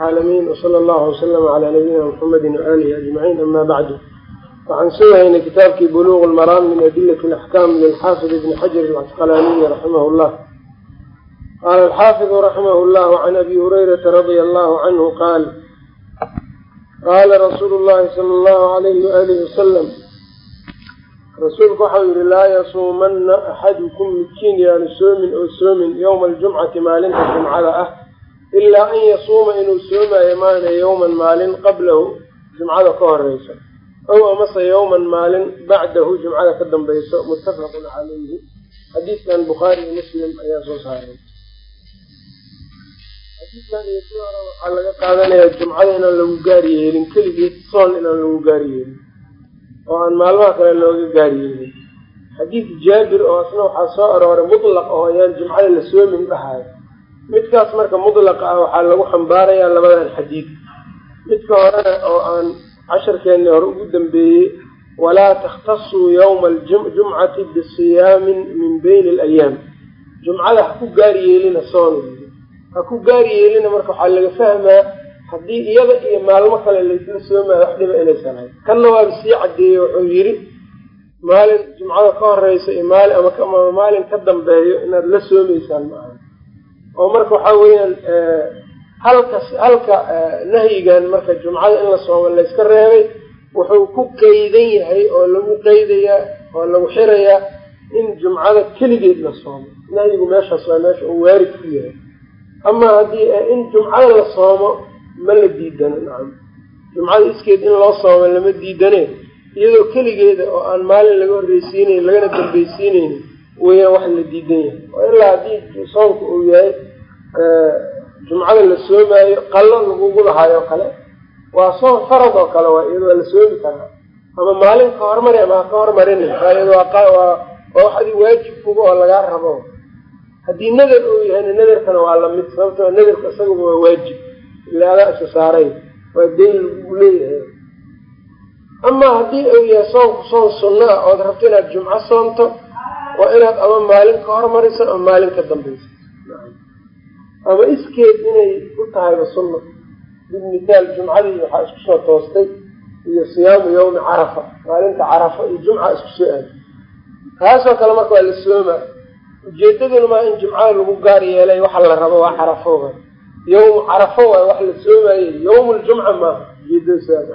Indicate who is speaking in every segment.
Speaker 1: alamiin wsala allahu waslama calaa nabiyina muxamedi waaalihi ajmaciin ama bacdu waxaan soo haynay kitaabkii buluuq lmaraam min adilati alaxkaam lilxaafid ibni xajar alcasqalaaniyi raximah llah qaala alxaafidu raximah llah can abi hurayrata radia allahu canhu qaal qaala rasuulu llahi sala allahu alayhi waalihi wasalam rasuulku waxau yihi laa yasuumanna axadukum midkiin yaanu soomin oo soomin yowma aljumcati maalinta jumcada ah ilaa an yasuuma inuu soomaayo maana yowman maalin qablahu jumcada ka horeysa ow amase yowman maalin bacdahu jumcada ka dambayso muttafaqun calayhi. Xadiidkan bukhaari iyo muslim ayaa soo saaray. Xadiidkan iyo si hore waxaa laga qaadanayaa jumcada inaan lagu gaari yeelin keligeed soon inaan lagu gaari yeelin oo aan maalmaha kale looga gaari yeelin. Xadiid jaabir oo asna waxaa soo arooray mutlaq oo ayaan jumcada la soomin dhahayo midkaas marka mudlaqa ah waxaa lagu xambaarayaa labadan xadiid. Midka horena oo aan casharkeenni hore ugu dambeeyey walaa takhtasuu yowma aljumcati bisiyaamin min bayni alayaam. Jumcada ha ku gaari yeelina soon. Ha ku gaari yeelina marka waxaa laga fahmaa haddii iyada iyo maalmo kale laysla soomayo wax dhiba inaysan hayn kanna waaba sii caddeeyey wuxuu yidhi maalin jumcada ka horeysa iyo maali ama maalin ka dambeeyo inaad la soomaysaan maaha oo marka waxaa weeyaan halka halka nahyigan marka jumcada in la soomo layska reebay wuxuu ku qeydan yahay oo lagu qeydayaa oo lagu xirayaa in jumcada keligeed la soomo nahyigu meeshaas waa meesha uu waarid ku yahay. Amaa haddii in jumcada la soomo ma la diidano nacam. Jumcada iskeed in loo soomo lama diidane iyadoo keligeeda oo aan maalin laga horreysiinayn lagana dambaysiinayni weyaan wax la diidan yahay. Oo ilaa haddii soonku uu yahay jumcada la soomaayo qallo lagugu lahaayo kale waa soon farad oo kale waa iyado waa la soomi karaa ama maalin ka hormari ama ha ka hormarin waa wax adi waajib kuga oo lagaa rabo. Haddii nadar uu yahayna nadarkana waa la mid sababtoo nadarku isaguba waa waajib. Ila adaa isa saaray waa deyn lagugu leeyahay. Amaa haddii uu yahay soonku soon sunno ah ood rabto inaad jumco soonto waa inaad ama maalin ka hormariso ama maalin ka dambayso ama iskeed inay u tahayba sunna bimitaal jumcadii waxaa isku soo toostay iyo siyaamu yawmi carafa maalinta carafa iyo jumca isku soo aaday. Taasoo kale marka waa la soomaa ujeedaduna maa in jumcada lagu gaar yeelay waxa la rabo waa carafo yawmu carafo waay wax la soomaayey yawmu ljumca maaha ujeedadayb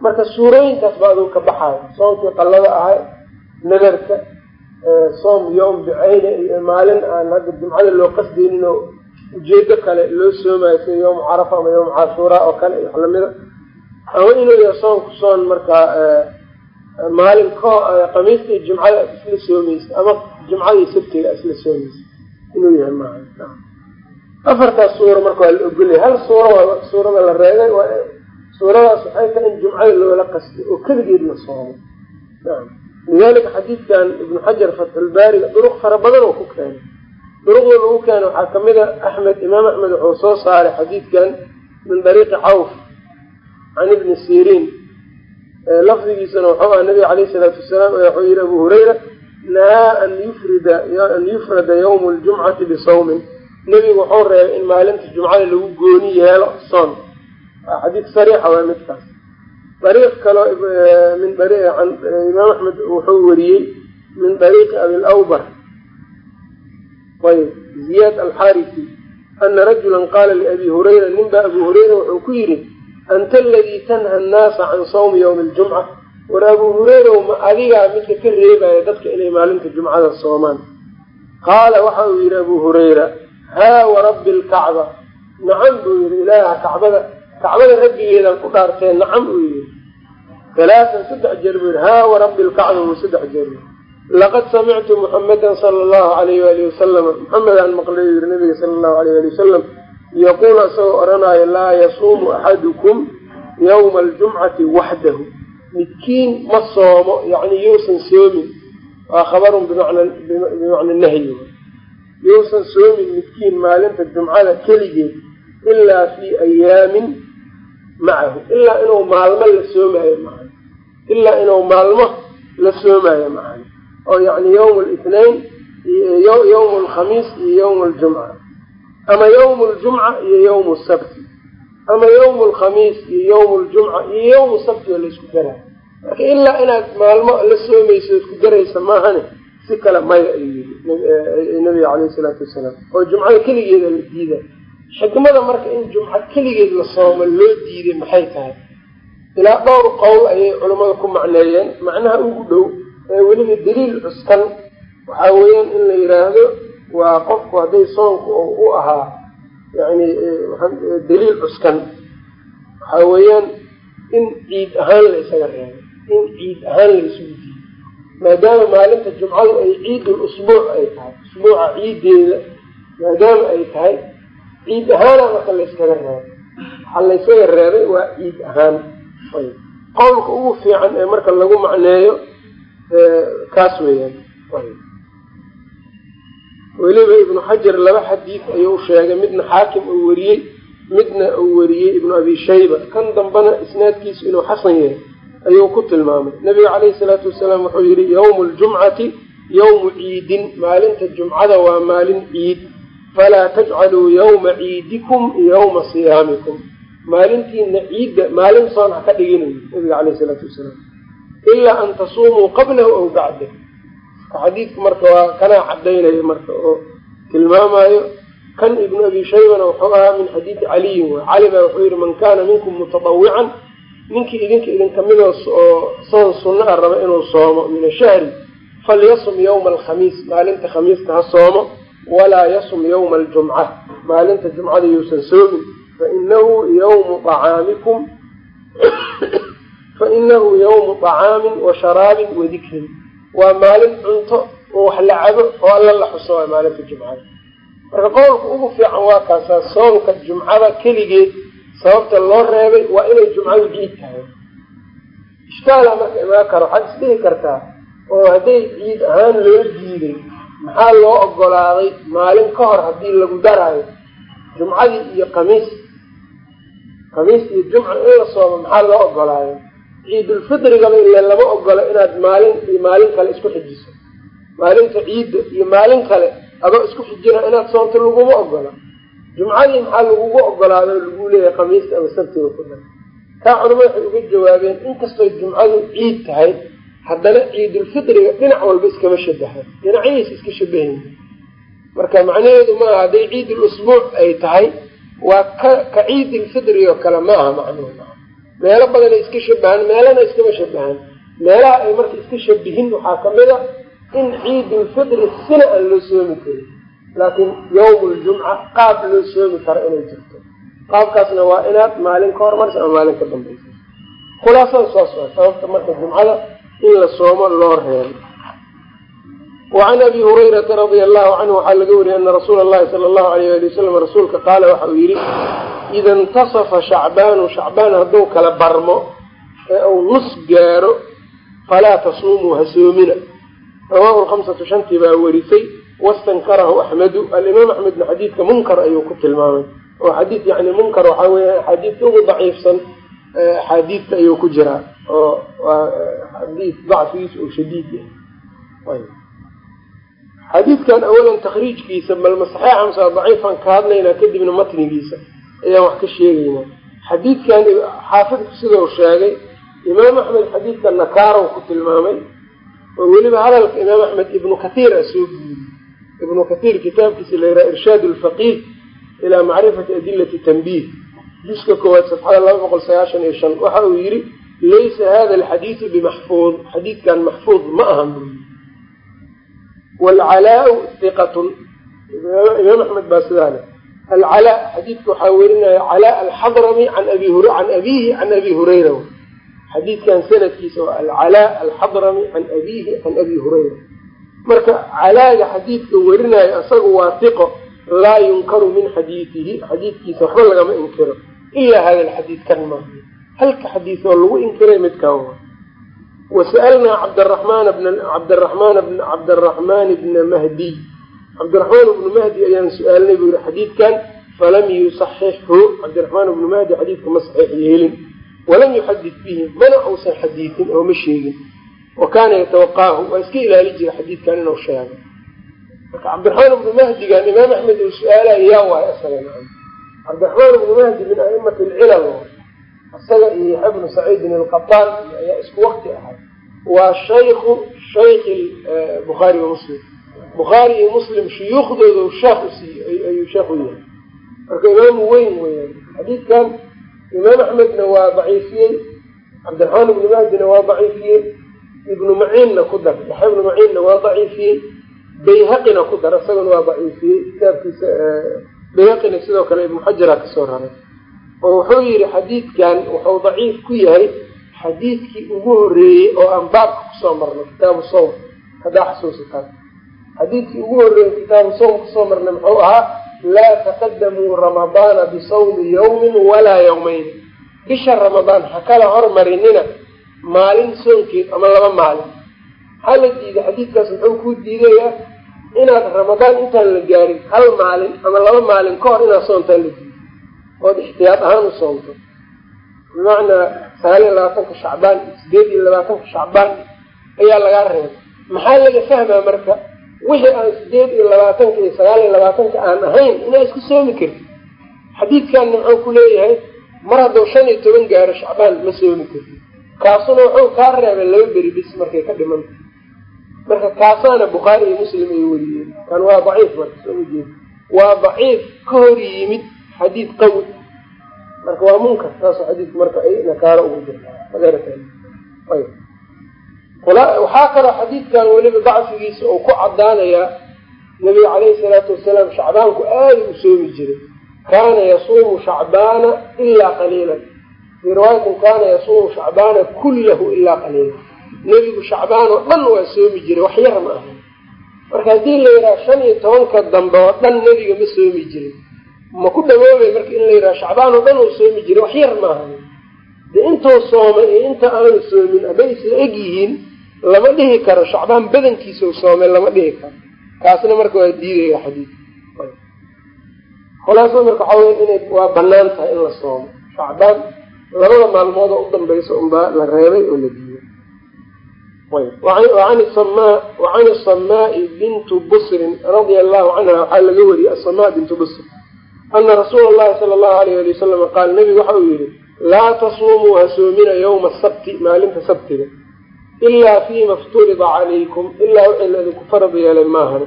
Speaker 1: marka suurooyinkaas ba aduu ka baxaayo soonkii qallada ahay nadarka soom yowm bicayne iyo maalin aan hadda jumcada loo qasdaynin oo ujeedo kale loo soomaayo sida yowmu carafa ama yowmu cashuura oo kale iyo wax lamida ama inuu yahay soonku soon markaa maalin khamiista iyo jumcada isla soomaysa ama jumcada iyo sabtiga isla soomaysa inuu yahay maaha afartaas suura marka waa la ogolyahay hal suura waa suurada la reegay suuradaas waxay tahay in jumcada loola qasday oo keligeed la soomo lidalika xadiidkan ibnu xajar fatxulbaariga duruq fara badan oo ku keenay. Duruqda lagu keenay waxaa ka mid a axmed imaam axmed wuxuu soo saaray xadiidkan min dariiqi cawf can ibni siriin. Lafdigiisana wuxuu ah nabiga caleyh isalaatu wasalaam wuxuu yihi abu hurayra nahaa an yufrida an yufrada yawmu ljumcati bisawmin. Nebigu wuxuu reebay in maalinta jumcada lagu gooni yeelo soon. Xadiid sariixa waa midkaas dariiq kaloo min imaam axmed wuxuu wariyey min dariiqi abilawbar ayb ziyaad alxarisi ana rajulan qaala liabi hurayra ninbaa abu hurayra wuxuu ku yidhi anta aladii tanha annaasa can sawmi yowmi ljumca war abu hureyrow ma adigaa midka ka reebaya dadka inay maalinta jumcada soomaan. Qaala waxa uu yidhi abu hurayra haa warabbi lkacba nacam buu yidhi ilaaha kacbada kacbada rabbigeedaan ku dhaartee nacam uu yidhi halaatan saddex jeer buu yidhi haa warabbi lkacba buu saddex jeer laqad samictu muxamadan sala allahu alayh waalihi wasalama muxamedaan maqlay yidhi nabiga sala allahu alayh ali wasalam yaquulu isagoo odhanaayo laa yasuumu axadukum yawma aljumcati waxdahu midkiin ma soomo yacni yuusan soomin waa khabarun bimacna nahyi yuusan soomin midkiin maalinta jumcada keligeed ilaa fii ayaamin macahu ilaa inuu maalmo la soomaayo macan ilaa inuu maalmo la soomaayo macan oo yacni yawma alithnain yawma alkhamiis iyo yawma aljumca ama yawmu ljumca iyo yawmu sabti. Ama yawmu alkhamiis iyo yawmu ljumca iyo yawmu sabti oo laysku daraa marka ilaa inaad maalmo la soomayso isku daraysa maahane si kale maya ayuu yiri nabiga caleyhi salaatu wasalaam. Oo jumcada keligeeda la diida xikmada marka in jumco keligeed la soomo loo diiday maxay tahay ilaa dhowr qowl ayay culammada ku macneeyeen. Macnaha ugu dhow ee weliba daliil cuskan waxaa weeyaan in la yidhaahdo waa qofku hadday soonku u ahaa yani daliil cuskan. Waxaa weeyaan in ciid ahaan la isaga reebo in ciid ahaan la isugu maadaama maalinta jumcadu ay ciidul usbuuc ay tahay usbuuca ciideeda maadaama ay tahay ciid ahaana marka layskaga reebay waxaa laysaga reebay waa ciid ahaan qowlka ugu fiican ee marka lagu macneeyo kaas weeyaan. Weliba ibnu xajar laba xadiid ayuu sheegay midna xaakim uu weriyey midna uu weriyey ibnu abi shayba. Kan dambena isnaadkiisu inuu xasan yahay ayuu ku tilmaamay. Nabiga caleyhi salaatu wasalaam wuxuu yihi yawmu ljumcati yawmu ciidin. Maalinta jumcada waa maalin ciid. Falaa tajcaluu yawma ciidikum yawma siyaamikum maalintiina ciidda maalin soon ha ka dhiginayo nabiga caleyhi salaatu wasalaam. Ilaa an tasuumuu qablahu aw bacdah xadiidku marka waa kanaa cadaynaya marka oo tilmaamayo kan ibnu abi shaybana wuxuu ahaa min xadiidi caliyin w cali baa wuxuu yihi man kaana minkum mutadawican ninkii idinka idinka midoo oo soon sunna a raba inuu soomo min ashahri falyasum yawma alkhamiis maalinta khamiista ha soomo walaa yasum yawma aljumca maalinta jumcada yuusan soomin fainahu yawmu acaamikum fainahu yawmu طacaamin wa sharaabin wa dikrin waa maalin cunto oo wax la cabo oo alla la xuso waa maalinta jumcada marka qowlka ugu fiican waa kaasaa soonka jumcada keligeed sababta loo reebay waa inay jumcadu ciid tahay ishkaala marka imaan karo waxaad isdhihi kartaa oo hadday ciid ahaan loo diiday maxaa loo ogolaaday maalin ka hor haddii lagu daraayo jumcadii iyo kamiis kamiis iyo jumca in la soomo maxaa loo ogolaayo ciidulfidrigaba ile lama ogolo inaad maalin iyo maalin kale isku xijiso maalinta ciidda iyo maalin kale adoo isku xijina inaad soonto laguma ogola jumcadii maxaa lagugu ogolaado lagu leeyahay khamiista ama sabtiga ku dar taa culamo waxay uga jawaabeen inkastoo jumcadu ciid tahay haddana ciidulfidriga dhinac walba iskama shabahaan dhinacyadiis iska shabahayn marka macnaheedu maaha hadday ciidul usbuuc ay tahay waa ka ka ciidilfidri oo kale ma aha macnuhu meelo badanay iska shabahaan meelana iskama shabahaan meelaha ay marka iska shabihin waxaa ka mid a in ciidulfidri sina aan loo soomi karin. Laakiin yawmuljumca qaab loo soomi karo inay jirto. Qaabkaasna waa inaad maalin ka hormarsa ama maalin ka dambaysa. Khulaasada saas waa sababta marka jumcada in la soomo loo reebo wacan abi hurayrata radia allahu canhu waxaa laga wariyay ana rasuula allahi sala allahu alayh ali wasalam rasuulka qaala waxa uu yihi ida intasafa shacbaanu shacbaan hadduu kala barmo ee uu nus gaaro falaa tasuumuu ha soomina rawaahu lhamsatu shantii baa werisay wastankarahu axmedu alimaam axmedna xadiidka munkar ayuu ku tilmaamay oo xadiid yani munkar waxaa weya axaadiidta ugu daciifsan axaadiidta ayuu ku jiraa oo xadiid dacfigiisa oo shadiid yahay xadiidkan awalan takriijkiisa balma saxiixa mase daciifan ka hadlaynaa kadibna matnigiisa ayaan wax ka sheegaynaa. Xadiidkan xaafidku sidau sheegay imaam axmed xadiidka nakaarow ku tilmaamay oo weliba hadalka imaam axmed ibnu kathiir a soo guuriyey. Ibnu kathiir kitaabkiisa la yidhaha irshaad lfaqiih ilaa macrifati adilati tanbiih. Juska koowaad safxada laba boqol sagaashan iyo shan waxa uu yihi laysa hada alxadiidu bimaxfuud xadiidkan maxfuud ma aha waalcalaau hiqatun imaam axmed baa sidaa leh alcalaa xadiidka waxaa werinaya calaa alxadrami an abi can abihi can abi hurayra xadiidkan sanadkiisa waa alcalaa alxadrami can abihi can abi hurayra marka calaaga xadiidka werinayo isagu waa hiqo laa yunkaru min xadiidihi xadiidkiisa waxba lagama inkiro ilaa hada alxadiid kan maaha halka xadiis oo lagu inkiray midkan waa wasa'alnaa cabdaramaan bn cabdaramaan bn cabdaraxmaan bna mahdiy cabdiraxmaan ibnu mahdi ayaan su'aalnay buu yihi xadiidkan falam yusaxixhu cabdiraxmaan ibnu mahdi xadiidka ma saxiix yeelin walam yuxadid bihi mana uusan xadiidin oo ma sheegin wa kaana yatawaqaahu waa iska ilaali jira xadiidkan inuu sheego marka cabdiraxmaan ibnu mahdigan imaam axmed uu su'aalayo yaa waayo isaga cabdiraxmaan ibnu mahdi min aimati alcilal isaga iyo yaxya bnu saciidin alqataan ayaa isku wakti ahay waa shayku shayki bukhaari wa muslim. Bukhaari iyo muslim shuyuukhdooda sheekh usiiy ayuu sheekh u yahay. Marka imaamu weyn weyaan xadiidkan imaam axmedna waa daciifiyey cabdiraxmaan ibnu mahdina waa daciifiyey ibnu maciinna ku dar yaxya ibnu maciinna waa daciifiyey bayhaqina ku dar isagana waa daciifiyey kitaabkiisa bayhaqina sidoo kale ibnu xajara ka soo raray oo wuxuu yihi xadiidkan wuxuu daciif ku yahay xadiidkii ugu horeeyey oo aan baabka ku soo marno kitaabu sawm haddaa xasuusataan xadiidkii ugu horeeyey kitaabu sawm ku soo marnay muxuu ahaa laa taqadamuu ramadaana bisawmi yawmin walaa yawmayn. Bisha ramadaan ha kala hormarinina maalin soonkeed ama laba maalin. Maxaa la diiday xadiidkaas muxuu kuu diidayaa inaad ramadaan intaan la gaarin hal maalin ama laba maalin ka hor inaad soontaan la diiday ood ixtiyaad ahaan u soonto bimacnaa sagaal iyo labaatanka shacbaan sideed iyo labaatanka shacbaan ayaa lagaa reebay. Maxaa laga fahmaa marka? Wixii aan sideed iyo labaatanka iyo sagaal iyo labaatanka aan ahayn inaa isku soomi kartid. Xadiidkanna muxuu ku leeyahay mar hadduu shan iyo toban gaaro shacbaan ma soomi kartid. Kaasuna wuxuu kaa reebay laba beri bis markay ka dhimanta marka kaasaana bukhaari iyo muslim ay weriyeen kan waa daciif marka sooma jeed waa daciif ka hor yimid xadiid qawi marka waa munkar saasoo xadiidku marka ay nakaaro ugu jirta waxaa kaloo xadiidkan weliba dacfigiisa uu ku cadaanayaa nabiga caleyhi salaatu wasalaam shacbaanku aada u soomi jiray. Kaana yasuumu shacbaana ilaa qaliilan. Fii kaana yasuumu shacbaana kullahu ilaa qaliilan. Nebigu shacbaan oo dhan waa soomi jiray wax yar ma aha. Marka haddii la yidhaha shan iyo tobanka dambe oo dhan nebiga ma soomi jirin ma ku dhawoobay marka in la yidhaha shacbaan oo dhan uu soomi jiray? Wax yar maaha. De intuu soomay iyo inta aanu soomin hadday isla eg yihiin lama dhihi karo. Shacbaan badankiisa u soomay lama dhihi karo. Kaasna marka waa diidaya xadiid. Khulaaso marka waxaa weya inay waa bannaan tahay in la soomo. Shacbaan labada maalmood oo u dambaysa unbaa la reebay oo la diiday. Wacan asamaai bintu busrin radia allahu canha waxaa laga wariyey asama bintu busr ana rasuula llahi sala allahu alayh ali wasalam qaal nabigu waxa uu yihi laa tasuumuu ha soomina yowma sabti maalinta sabtiga ilaa fiima ifturida calaykum ilaa wixii laydinku farad yeelay maahan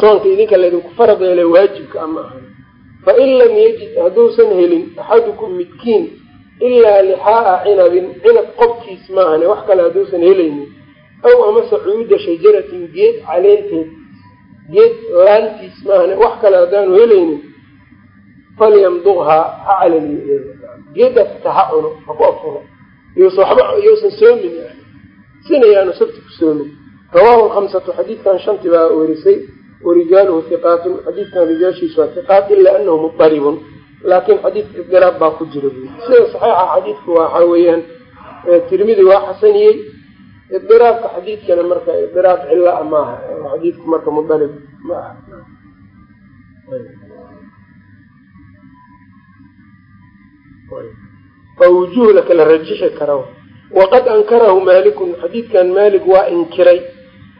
Speaker 1: soonka idinka laydinku farad yeelay waajibka ama ahan fain lam yajid hadduusan helin axadukum midkiin ilaa lixaa'a cinabin cinab qobkiis maahane wax kale hadduusan helaynin aw amase cuuda shajaratin geed caleenteed geed laantiis maahane wax kale haddaanu helaynin falyamduqhaa ha calaliyo geeddaas xitaa ha cuno ha ku afuro yuusan waxba yuusan soomin sina yaanu sabti ku soomin. Rawaahu lkhamsatu xadiidkan shanti baa werisay warijaaluhu hiqaatun xadiidkan rijaashiisu waa hiqaat ilaa anahu mudaribun. Laakin xadiidka idiraab baa ku jira sida saxiixa xadiidku waxaa weeyaan tirmidi waa xasaniyey. Idiraabka xadiidkana marka idiraab cila maaha xadiidku marka mudarib ma aha. Oo wujuh la rajixi kara waqad ankarahu maalikun xadiidkan maalik waa inkiray.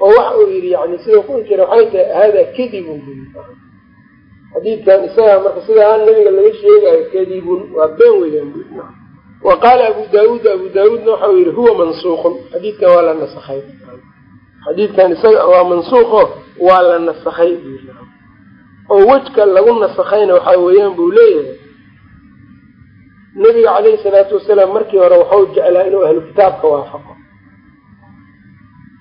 Speaker 1: Oo waxa uu yidhi yani sidau ku inkiray waxay tahay hada kadibun. Xadiidkan isagaa marka sidaa nabiga laga sheegayo kadibun. Waa been weeyaan wa qaala abu daawuud abu daawuudna waxau yihi huwa mansuuqun. Xadiidkan waa la nasakhay xadiidkan isaga waa mansuuqo waa la nasakhay. Oo wejka lagu nasakhayna waxaa weeyaan buu leeyahay. Nabiga caleyhi salaatu wasalaam markii hore waxau jeclaa inuu ahlu kitaabka waafaqo.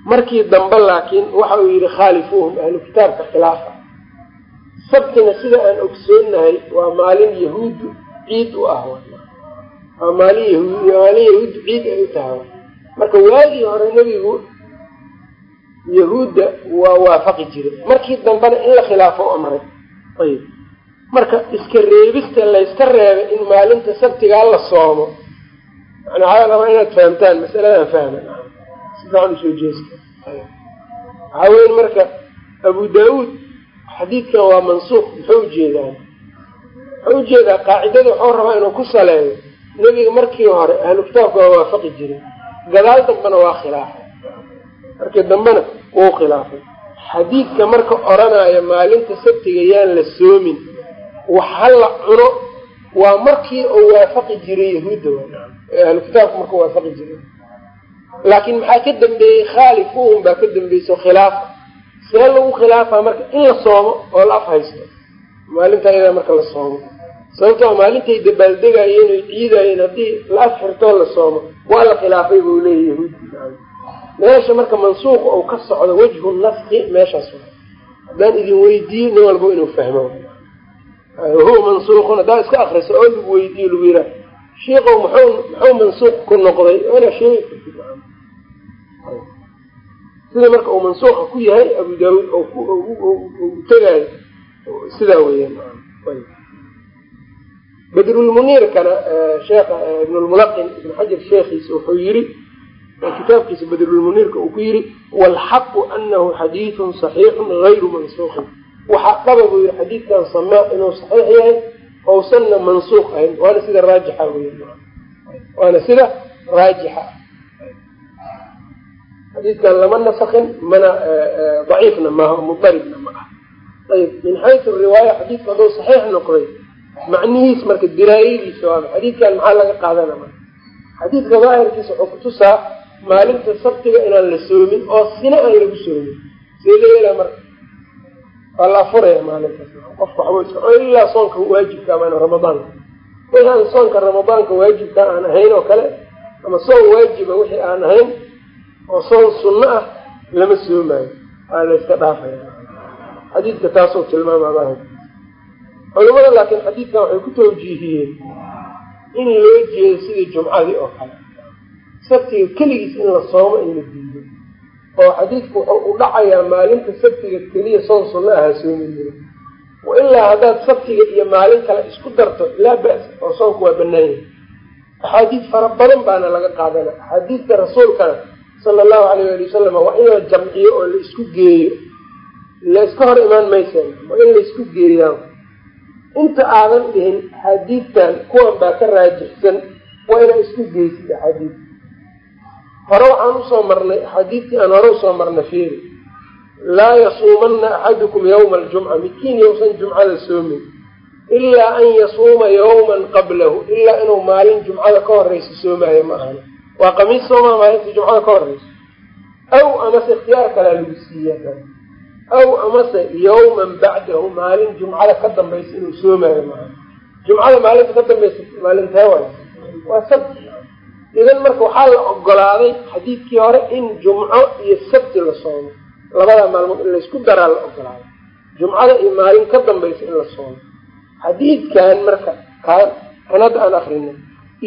Speaker 1: Markii dambe laakiin waxa uu yihi khaalifuuhum ahlu kitaabka khilaafa. Sabtina sida aan ogsoonahay waa maalin yahuuddu ciid u ah waa maalin yahuud maalin yahuuddu ciid ay u tahay marka waagii hore nebigu yahuudda waa waafaqi jiray. Markii dambena in la khilaafo u amray ayib. Marka iska reebista layska reebay in maalinta sabtigaa la soomo. Yani waxaa rabaa inaad fahamtaan masaladan fahma. Si u soo jeesta waxaa weya marka abu daawuud xadiidkan waa mansuuq muxuu ujeedaan muxuu u jeedaa qaacidada waxuu rabaa inuu ku saleeyo. Nebiga markii hore ahlu kitaabka waa waafaqi jiray. Gadaal dambena waa khilaafay markii dambena wuu khilaafay. Xadiidka marka odhanaya maalinta sabtiga yaan la soomin wax ha la cuno waa markii uu waafaqi jiray yahuudda ahlu kitaabka markuu waafaqi jiray. Laakiin maxaa ka dambeeyey? Khaalifuhum baa ka dambeyso khilaafa. See lagu khilaafaa marka in la soomo oo la af haysto maalinta ayadaa marka la soomo. Sababtoo maalintay dabaaldegayeen oy ciidayeen haddii la af xirtoo la soomo waa la khilaafay buu leeyahy yahuudi meesha marka mansuuq ou ka socdo wajhu naski meeshaas haddaan idin weydiiyo nin walba inuu fahmo. Huwa mansuuqun haddaa iska akriso oo lagu weydiiyo lagu yiraa shiikow muxuu muxuu mansuuq ku noqday? Sida marka uu mansuuqa ku yahay abu daawuud u tegaayo sidaa weyaan badrulmuniirkana sheekha ibnulmulaqin ibn xajar sheekhiisa wuxuu yiri kitaabkiisa badrulmuniirka uu ku yiri waalxaqu anahu xadiidun saxiixun gayru mansuuqin waxaa dhaba buu yihi xadiidkan samaa inuu saxiix yahay ousanna mansuuq ahayn. Waana sida raajixa waana sida raajixa. Xadiidkan lama nasakin mana daciifna maaha mudaribna ma aha ayb min xaysu riwaaya xadiidku hadduu saxiix noqday macnihiis marka diraayadiisa waaba xadiidkan maxaa laga qaadana marka? Xadiidka daahirkiisa wuxuu kutusaa maalinta sabtiga inaan la soomin oo sina aan lagu soomin. See la yeelaa marka? Waa la afuraya maalintaas. Qofka waxba ilaa soonka waajibka ama ramadaanka wixii soonka ramadaanka waajibka aan ahayn oo kale ama soon waajiba wixii aan ahayn oo soon sunno ah lama soomaayo. Waa la yska dhaafaya. Xadiidka taasoo tilmaama daahir culimada laakiin xadiidkan waxay ku tawjiihiyeen in loo jeedo sidii jumcadii oo kale sabtiga keligiis in la soomo in la diido. Oo xadiidku wuxuu u dhacayaa maalinta sabtiga keliya soon sunno ahaa soomi jira wa ilaa haddaad sabtiga iyo maalin kale isku darto laa ba'sa oo soonku waa banaan yahay axaadiid fara badan baana laga qaadana axaadiidta rasuulkana sala allahu alayh ali wasalam waa in la jamciyo oo la isku geeyo. La iska hor imaan mayseen waa in la isku geeyaa inta aadan dhihin axaadiidtan kuwan baa ka raajixsan waa inaa isku geysid axaadiid hore waxaan u soo marnay axaadiidtii aan hore u soo marnay fiiri laa yasuumanna axadukum yawma aljumca midkiin yowsan jumcada soomin ilaa an yasuuma yawman qablahu ilaa inuu maalin jumcada ka horeysa soomaayo ma ahani waa qamiis soomaa maalinta jumcada ka horeysa aw amase ikhtiyaar kalea lagu siiya aw amase yawman bacdahu maalin jumcada ka dambaysa inuu soomaayo maaha jumcada maalinta ka dambaysa maalintee waay waa sabti idan marka waxaa la ogolaaday xadiidkii hore in jumco iyo sabti la soomo. Labadaa maalmood in laysku daraa la ogolaaday. Jumcada iyo maalin ka dambaysa in la soomo. Xadiidkan marka kaan kan hadda aan akrinay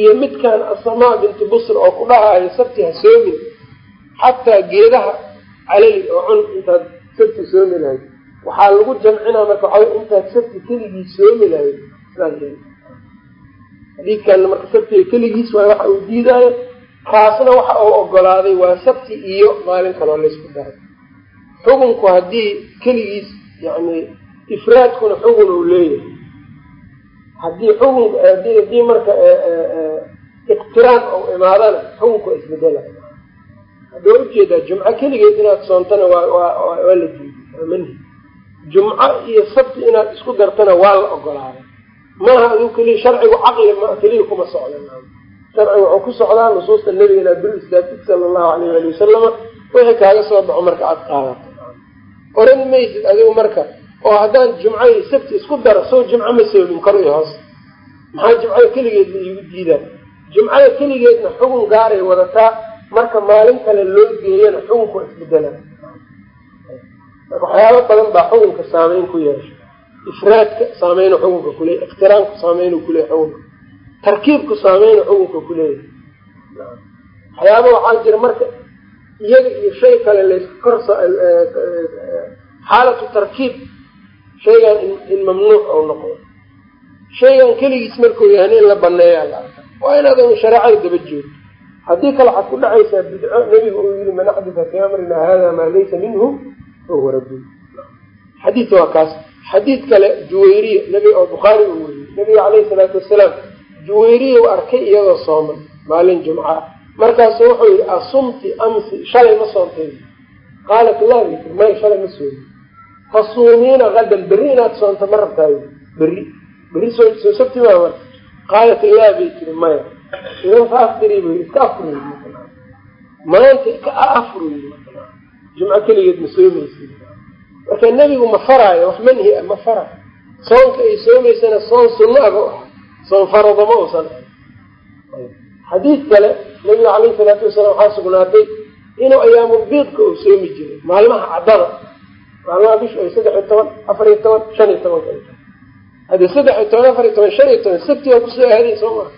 Speaker 1: iyo midkaan asamaa binti busr oo ku dhahaayo sabti ha soomin xataa geedaha calali oo cun intaad sabti soomi lahayd. Waxaa lagu jamcinaa marka waxaa intaad sabti keligii soomi lahayd xadiidkanna marka sabtiga keligiis waay waxa uu diidaayo kaasna waxa uu ogolaaday waa sabti iyo maalin kaloo laysku daray. Xukunku haddii keligiis yani ifraadkuna xugun uu leeyahay haddii xukun haddii marka iqtiraan ou imaadana xukunku waa isbedela hadda waa u jeedaa jumco keligeed inaad soontana waa waa la diiday waa manhi jumco iyo sabti inaad isku dartana waa la ogolaaday maaha aduu keliya sharcigu caqli ma keliya kuma socda sharcigu wuxuu ku socdaa nusuusta nebiga dul istaagtid sala allahu alayh ali wasalama wixii kaaga soo baxo marka aada qaadato. Oran maysid adigu marka oo haddaan jumco iyo sabti isku daro sow jimco ma soomin kor iyo hoos. Maxaa jimcada keligeed la iigu diidaa? Jimcada keligeedna xugun gaaray wadataa marka maalin kale loo geeyana xukunku isbedelaa marka waxyaaba badan baa xukunka saameyn ku yeesha ifraadka saameynu xukunka kuleeya iqtiraanku saameynu kuleeya xukunka. Tarkiibku saameynu xukunka kuleeyahy waxyaaba waxaa jira marka iyaga iyo shay kale layska kor xaalatu tarkiib shaygan in mamnuuc ou noqdo. Shaygan keligiis markuu yahana in la baneeyaa la arka. Waa inaad un shareecada daba joogto haddii kale waxaad ku dhacaysaa bidco nebiga uu yihi man axdita fi amrina hada maa laysa minhu fahuwa radun xadiidka waa kaas xadiid kale juwayriya nabiga oo bukhaari uu weriyey nabiga caleyhi salaatu wasalaam juwayriya u arkay iyadoo sooman maalin jumca. Markaasu wuxuu yihi asumti amsi shalay ma soontay. Qaalat laa tiri may shalay ma soomi fasuumiina hadan berri inaad soonto ma rabtaayo. Berri berri soo sabti maa marka qaalat laa bay tiri maya. Idan fa aftirii bu iska afuri maanta ka afuri jumco keligeed ma soomaysi marka nebigu ma faraayo wax manhi a ma faraayo soonka ay soomaysana soon sunno aba ah soon faradama usan xadiid kale nabiga caleyhi salaatu wasalaam waxaa sugnaatay inuu ayaamulbiidka uu soomi jiray maalmaha caddada maalmaha bishu ay saddex iyo toban afar iyo toban shan iyo tobanka ay tahay. Haddii saddex iyo toban afar iyo toban shan iyo toban sabtiga ku soo aaday soo maa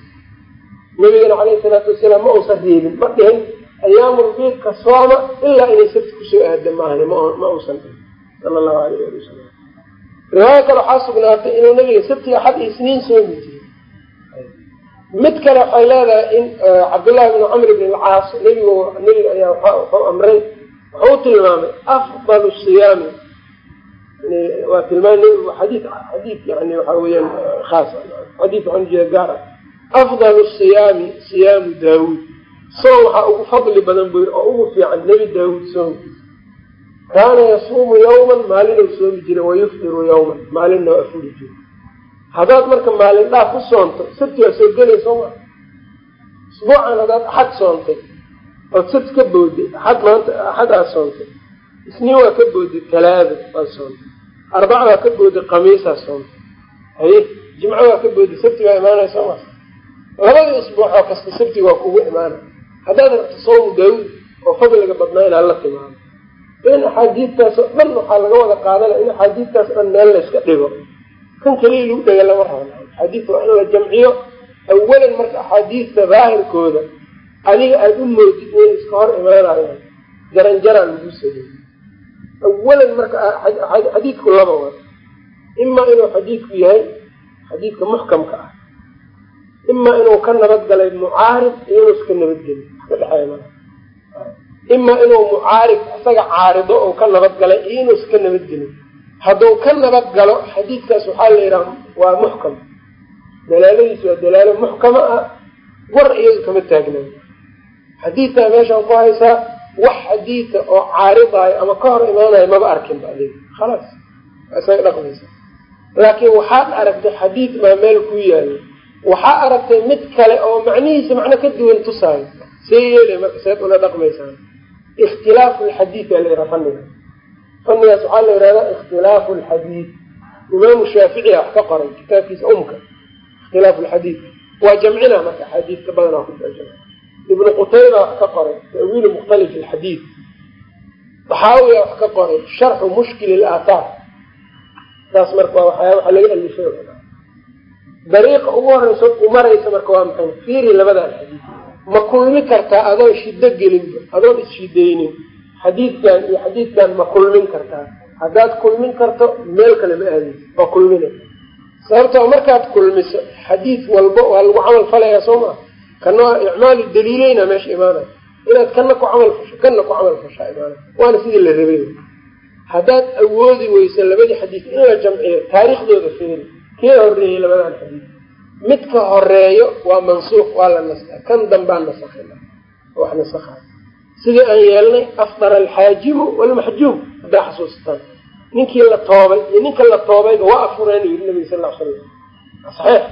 Speaker 1: nabigana caleyhi salaatu wasalaam ma uusan reebin ma dhihin ayaamulbiidka sooma ilaa inay sabti ku soo aada maahane ma uusan dhihin sala allahu aleyh ali wasalam riwaayo kale waxaa sugnaatay inuu nabiga sabtiga axad iyo isniin soomi jiray mid kale waxay leedahay in cabdullahi bn camr bn alcaas nebigu nebiga ayaa wuxuu amray wuxuu tilmaamay afdalu siyaami. Waa tilmaam xadii xadiid yani waxa weyaan khaas xadiid waxaan ujeeda gaar ah. Afdalu siyaami siyaamu daawuud. Soon waxaa ugu fadli badan buu yiri oo ugu fiican nebi daawuud soonkiisa kaana yasuumu yawman maalinuu soomi jiray wayufdiru yawman maalinna waa afuri jiray haddaad marka maalin dhaaf ku soonto sabti waa soo gelay soo maa isbuucan haddaad axad soontay ood sabti ka booday axad maanta axad aad soontay isniin waa ka booday talaada waad soontay arbaca waa ka booday khamiisaa soontay haye jimco waa ka booday sabti waa imaanaya soo maa labadii isbuuc oo kasta sabtiga waa kugu imaanay haddaad rabto soomu daawud oo fadliga badnaa inaad la timaado in axaadiidtaas oo dhan waxaa laga wada qaadanaya in axaadiidtaas dhan meel layska dhigo. Kan keliya lagu dhega lama rabo axaadiista waa in la jamciyo awalan marka axaadiista daahirkooda adiga aada u moodid inay iska hor imaanayaan. Jaranjaraan lagu sameeyey awalan marka xadiidku laba wa imaa inuu xadiidku yahay xadiidka muxkamka ah. Imaa inuu ka nabadgalay mucaarib iyo inuu iska nabadgelin iska dhexeeya maa imaa inuu mucaarib isaga caarido oo ka nabadgalay iyo inuu iska nabadgelin hadduu ka nabad galo xadiidkaas waxaa la yidhaha waa muxkam. Dalaaladiisu waa dalaalo muxkama ah war iyadu kama taagnayo xadiidkaa meeshaan ku haysaa wax xadiida oo caaridaayo ama ka hor imaanayo maba arkin ba adiga. Khalaas waa isaga dhaqmaysa laakiin waxaad aragtay xadiid baa meel ku yaalo waxaa aragtay mid kale oo macnihiisa macno ka duwan tusaayo see yeelay marka seed ula dhaqmaysaan ikhtilaafu lxadiid aa la yidhaha fanniga fannigaas waxaa la yidhahdaa ikhtilaafu lxadiid imaamu shaaficiya wax ka qoray kitaabkiisa umka ikhtilaafu lxadiid waa jamcina marka axaadiidka badanaa ku ibnu qutayba ka qoray ta'wiilu mukhtalif alxadiid taxaawiya wax ka qoray sharxu mushkil ilaathaar saas marka waa waxyaa waxa laga alifay dariiqa ugu horeysa u maraysa marka waa maxay fiiri labadan xadiid ma kulmi kartaa adoon shiddo gelinba adoon is-shidaynin xadiidkan iyo xadiidkan ma kulmin kartaa. Haddaad kulmin karto meel kale ma aadeysa waa kulmina sababtoo markaad kulmiso xadiid walba waa lagu camal falayaa soo maa kana icmaalu daliileyna meesha imaanaya inaad kana ku camal fasho kana ku camal fashaa imaanaya waana sidii la rabay. Haddaad awoodi weyso labadii xadiid in la jamciyo taariikhdooda feeri kee horeeyey labadan xadiid midka horeeyo waa mansuuq waa la naskaa kan dambaa nasakhay wax nasakhaa sidii aan yeelnay afdara alxaajimu walmaxjuum haddaa xasuustaan. Ninkii la toobay iyo ninka la toobayba waa afureen yiri nabiga sal l slam saxiix.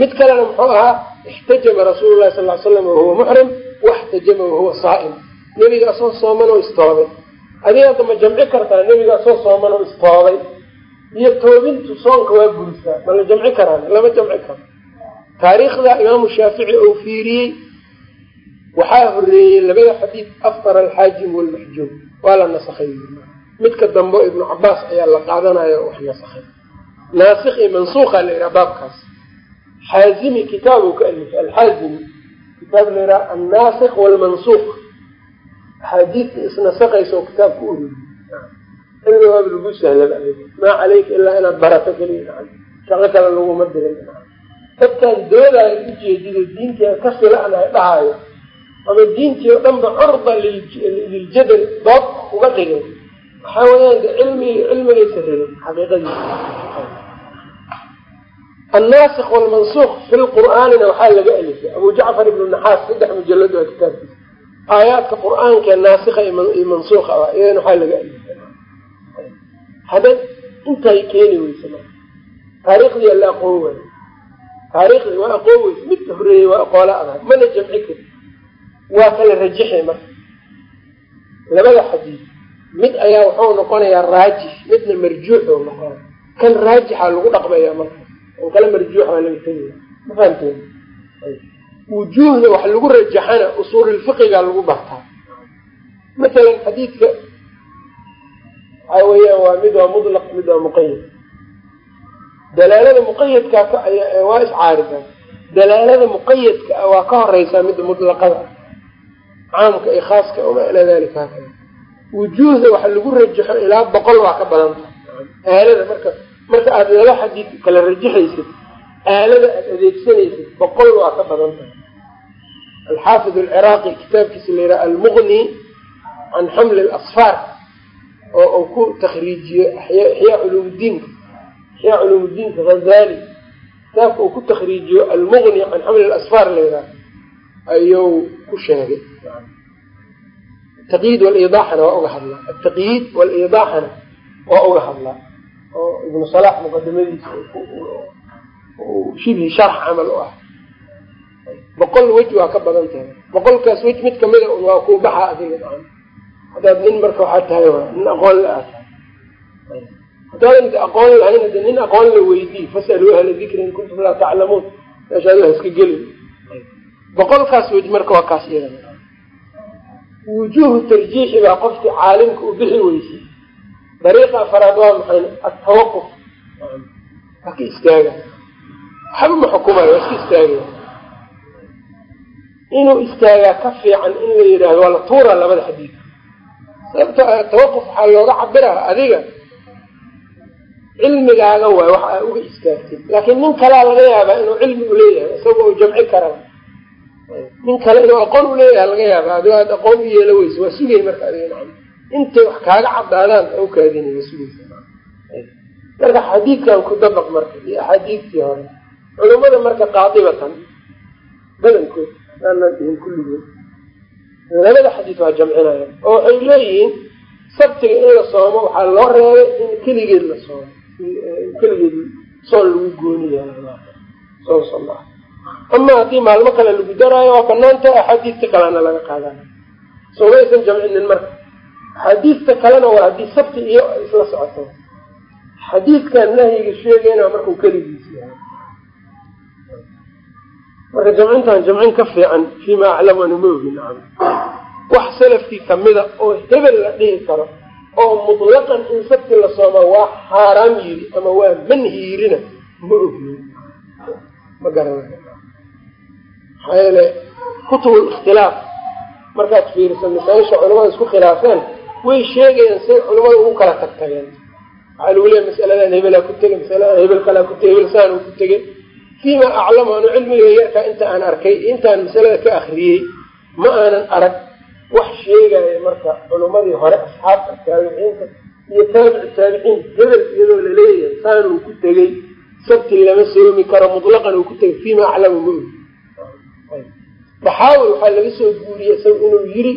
Speaker 1: Mid kalena muxuu ahaa ixtajama rasuulu lahi sal l slam wahuwa muxrim waxtajama wahuwa saa'im. Nebiga asoo sooman oo istoobay. Adiga hadda jamci kartaa nebiga asoo sooman oo istoobay iyo toobintu soonka waa burisaa ma la jamci karaan lama jamci karo. Taariikhda imaamu shaafici ou fiiriyey waxaa horeeyey labada xadiid afdar alxaajim walmaxjuum waa la nasakhay. Midka dambe ibnu cabaas ayaa la qaadanayo wax nasakhay. Naasikh iyo mansuuqa la yidhaha baabkaas. Xaazimi kitaab uu ka alifay alxaazimi kitaab la yidhaha annaasikh walmansuuq axaadiidta isnasakaysa oo kitaab ku ururiy cilmi waaba lagu sahlaba maa caleyka ilaa inaad barato keliya shaqo kale laguma dirin dadkaan doodaayo ujeedido diinteeda ka filanayo dhahaayo. Ama diintii oo dhan ba curda liljadal dood uga dhigay. Waxaa weyaan de cilmi cilmigaysa rabin xaqiiqadiisa annaasikh walmansuuq fi lqur'aanina waxaa laga alifay abu jacfar ibnu naxaas saddex mujalad waa kitaabkiisa aayaadka qur'aanka naasikha iyo mansuuka ah iyadana waxaa laga alifay haddaad intay keeni weysa marka taariikhdii la aqoon waayo taariikhdii waa aqoon weysa midka horeeyey waa aqoola adag mana jamci kari waa kala rajixi marka labada xadiid mid ayaa wuxuu noqonayaa raajix midna marjuux oo noqona kan raajixa lagu dhaqmaya marka kan kale marjuux waa laga tegaya ma fahamteen wujuuhda wax lagu rajaxana usuulilfiqiga lagu bartaa masalan xadiidka waxaa weeyaan waa mid waa mutlaq mid waa muqayad dalaalada muqayadkaa ka waa iscaarisa dalaalada muqayadka ah waa ka horeysaa midda mutlaqada caamka iyo khaaska wamaa ilaa dalika hakada wujuuhda waxa lagu rajaxo ilaa boqol waa ka badanta aalada marka marka aada laba xadiid kala rajaxaysid aalada aada adeegsanaysid boqol waa ka badan tahay. Alxaafid alciraaqi kitaabkiisa la yidhaha almuqni can xamli alasfaar oo uu ku takriijiyo ixyaa culumudiinka ixyaa culumudiinka hazali kitaabka uu ku takriijiyo almuqni can xamli alasfaar la yidhaha ayuu ku sheegay. Taqyiid waliidaaxana waa uga hadlaa. Ataqyiid waliidaaxana waa uga hadlaa. Oo ibnu salax muqadamadiisa shibhi sharx camal u ah. Boqol wej waa ka badan tahay. Boqolkaas wej mid kamida waa kuu baxa adiga haddaad nin marka waxaa tahay nin aqoon la aad. Haddaadan aqoon lahayn hade nin aqoon la weydii fasaluu ahla dikri in kuntum laa taclamuun meeshaad la iska geli boqolkaas wej marka waa kaas iyada. Wujuuhu tarjiixi baa qofkii caalimka u bixi weysay dariiqa afaraad waa maxay? Atawaquf waa ka istaaga. Waxba ma xukumayo waa iska istaagaya inuu istaagaa ka fiican in la yidhaahdo waa la tuura labada xadiid tawaquf waxaa looga cabiraa adiga cilmigaaga waay wax aa uga istaagtay laakiin nin kalea laga yaabaa inuu cilmi u leeyahay isagoo u jamci karaa nin kale inuu aqoon u leeyahay laga yaaba adigo aad aqoon u yeela weysa waa sugay marka adiga intay wax kaaga cadaadaan u kaadinay waa sugaysa marka xadiidkan ku dabaq marka iyo axaadiistii hore culummada marka qaadibatan badankood aanan dhihin kulligood labada xadiis waa jamcinaya oo waxay leeyihiin sabtiga in la soomo waxaa loo reebay in keligeed la soomo in keligeed soon lagu soma ama haddii maalmo kale lagu daraayo waa banaanta axaadiista kalena laga qaadana soo maysan jamcinin marka. Axaadiista kalena waa haddii sabti iyo isla socoto. Xadiidkan nahyiga sheegayna markuu keligiis yahay marka jamcintan jamcin ka fiican fiima aclam anu ma ogin wax salafkii kamida oo hebel la dhihi karo oo mutlaqan in sabti la sooma waa xaaraam yiri ama waa manhi yirina ma ogin ma garana maxaa yeele kutub ikhtilaaf markaad fiiriso masaaisha culamada isku khilaafeen way sheegayaan say culamada ugu kala tag tageen waxaa lagu leeya masaladan hebelaa ku tegay masaladan hebel kalaa ku tegay hebel saan uu ku tegay fiima aclamu anu inta aan arkay intaan masalada ka akriyey ma aanan arag wax sheegaya marka culimmadii hore asxaabta taabiciinta iyo taabici taabiciin hebel iyadoo la leeyahay saan uu ku tegey sabti lama soomi karo mutlaqan uu ku tegay fiima aclamu ma ogi daxaawil waxaa laga soo guuriyey isaga inuu yiri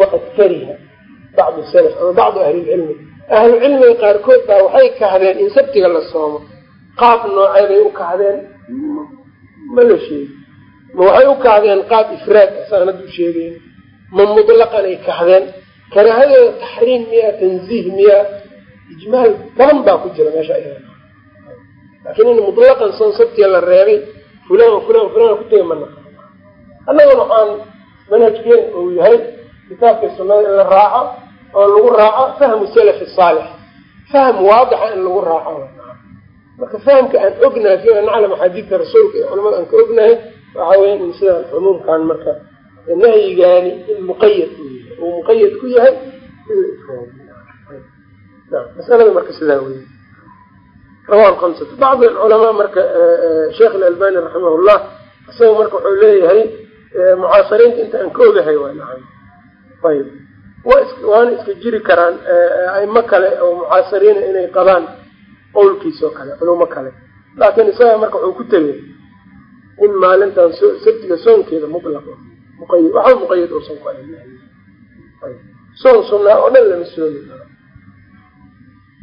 Speaker 1: waqad kariha bacdu salaf ama bacdu ahlilcilmi ahlucilmiga qaarkood baa waxay kahdeen in sabtiga la soomo. Qaab noocee bay u kahdeen ma la sheegi ma waxay u kahdeen qaab ifraad asaan haddu sheegeyn ma mutlaqan ay kahdeen karaahadooda taxriim miyaa tanziih miyaa ijmaal badan baa ku jira meesha ay laakiin in mutlaqan sabtiga la reebay fulaan fulaan fulaan ku tegay mana annaguna waxaan manhajkeen uu yahay kitaabka sunnada in la raaco oo lagu raaco fahmu salafi saalix. Fahm waadixa in lagu raaco marka fahamka aan ognahay fi an naclam axaadiidta rasuulka iyo culamada aan ka ognahay waxa weya in sidaan cumuumkan marka nahyigaani in muqayad uu muqayad ku yahay masalada marka sidaa wey rawahu kamsatu bacd culamaa marka sheekh alalbani raximah llah isaga marka wuxuu leeyahay mucaasiriinta inta aan ka ogahay waa nacam ayb waana iska jiri karaan aimo kale oo mucaasiriina inay qabaan qowlkiisa oo kale culumo kale. Laakiin isaga marka wuxuu ku tegay in maalintan sabtiga soonkeeda mutlaq muqayad waxba muqayad uusan ku soon sunnaa oo dhan lama soomi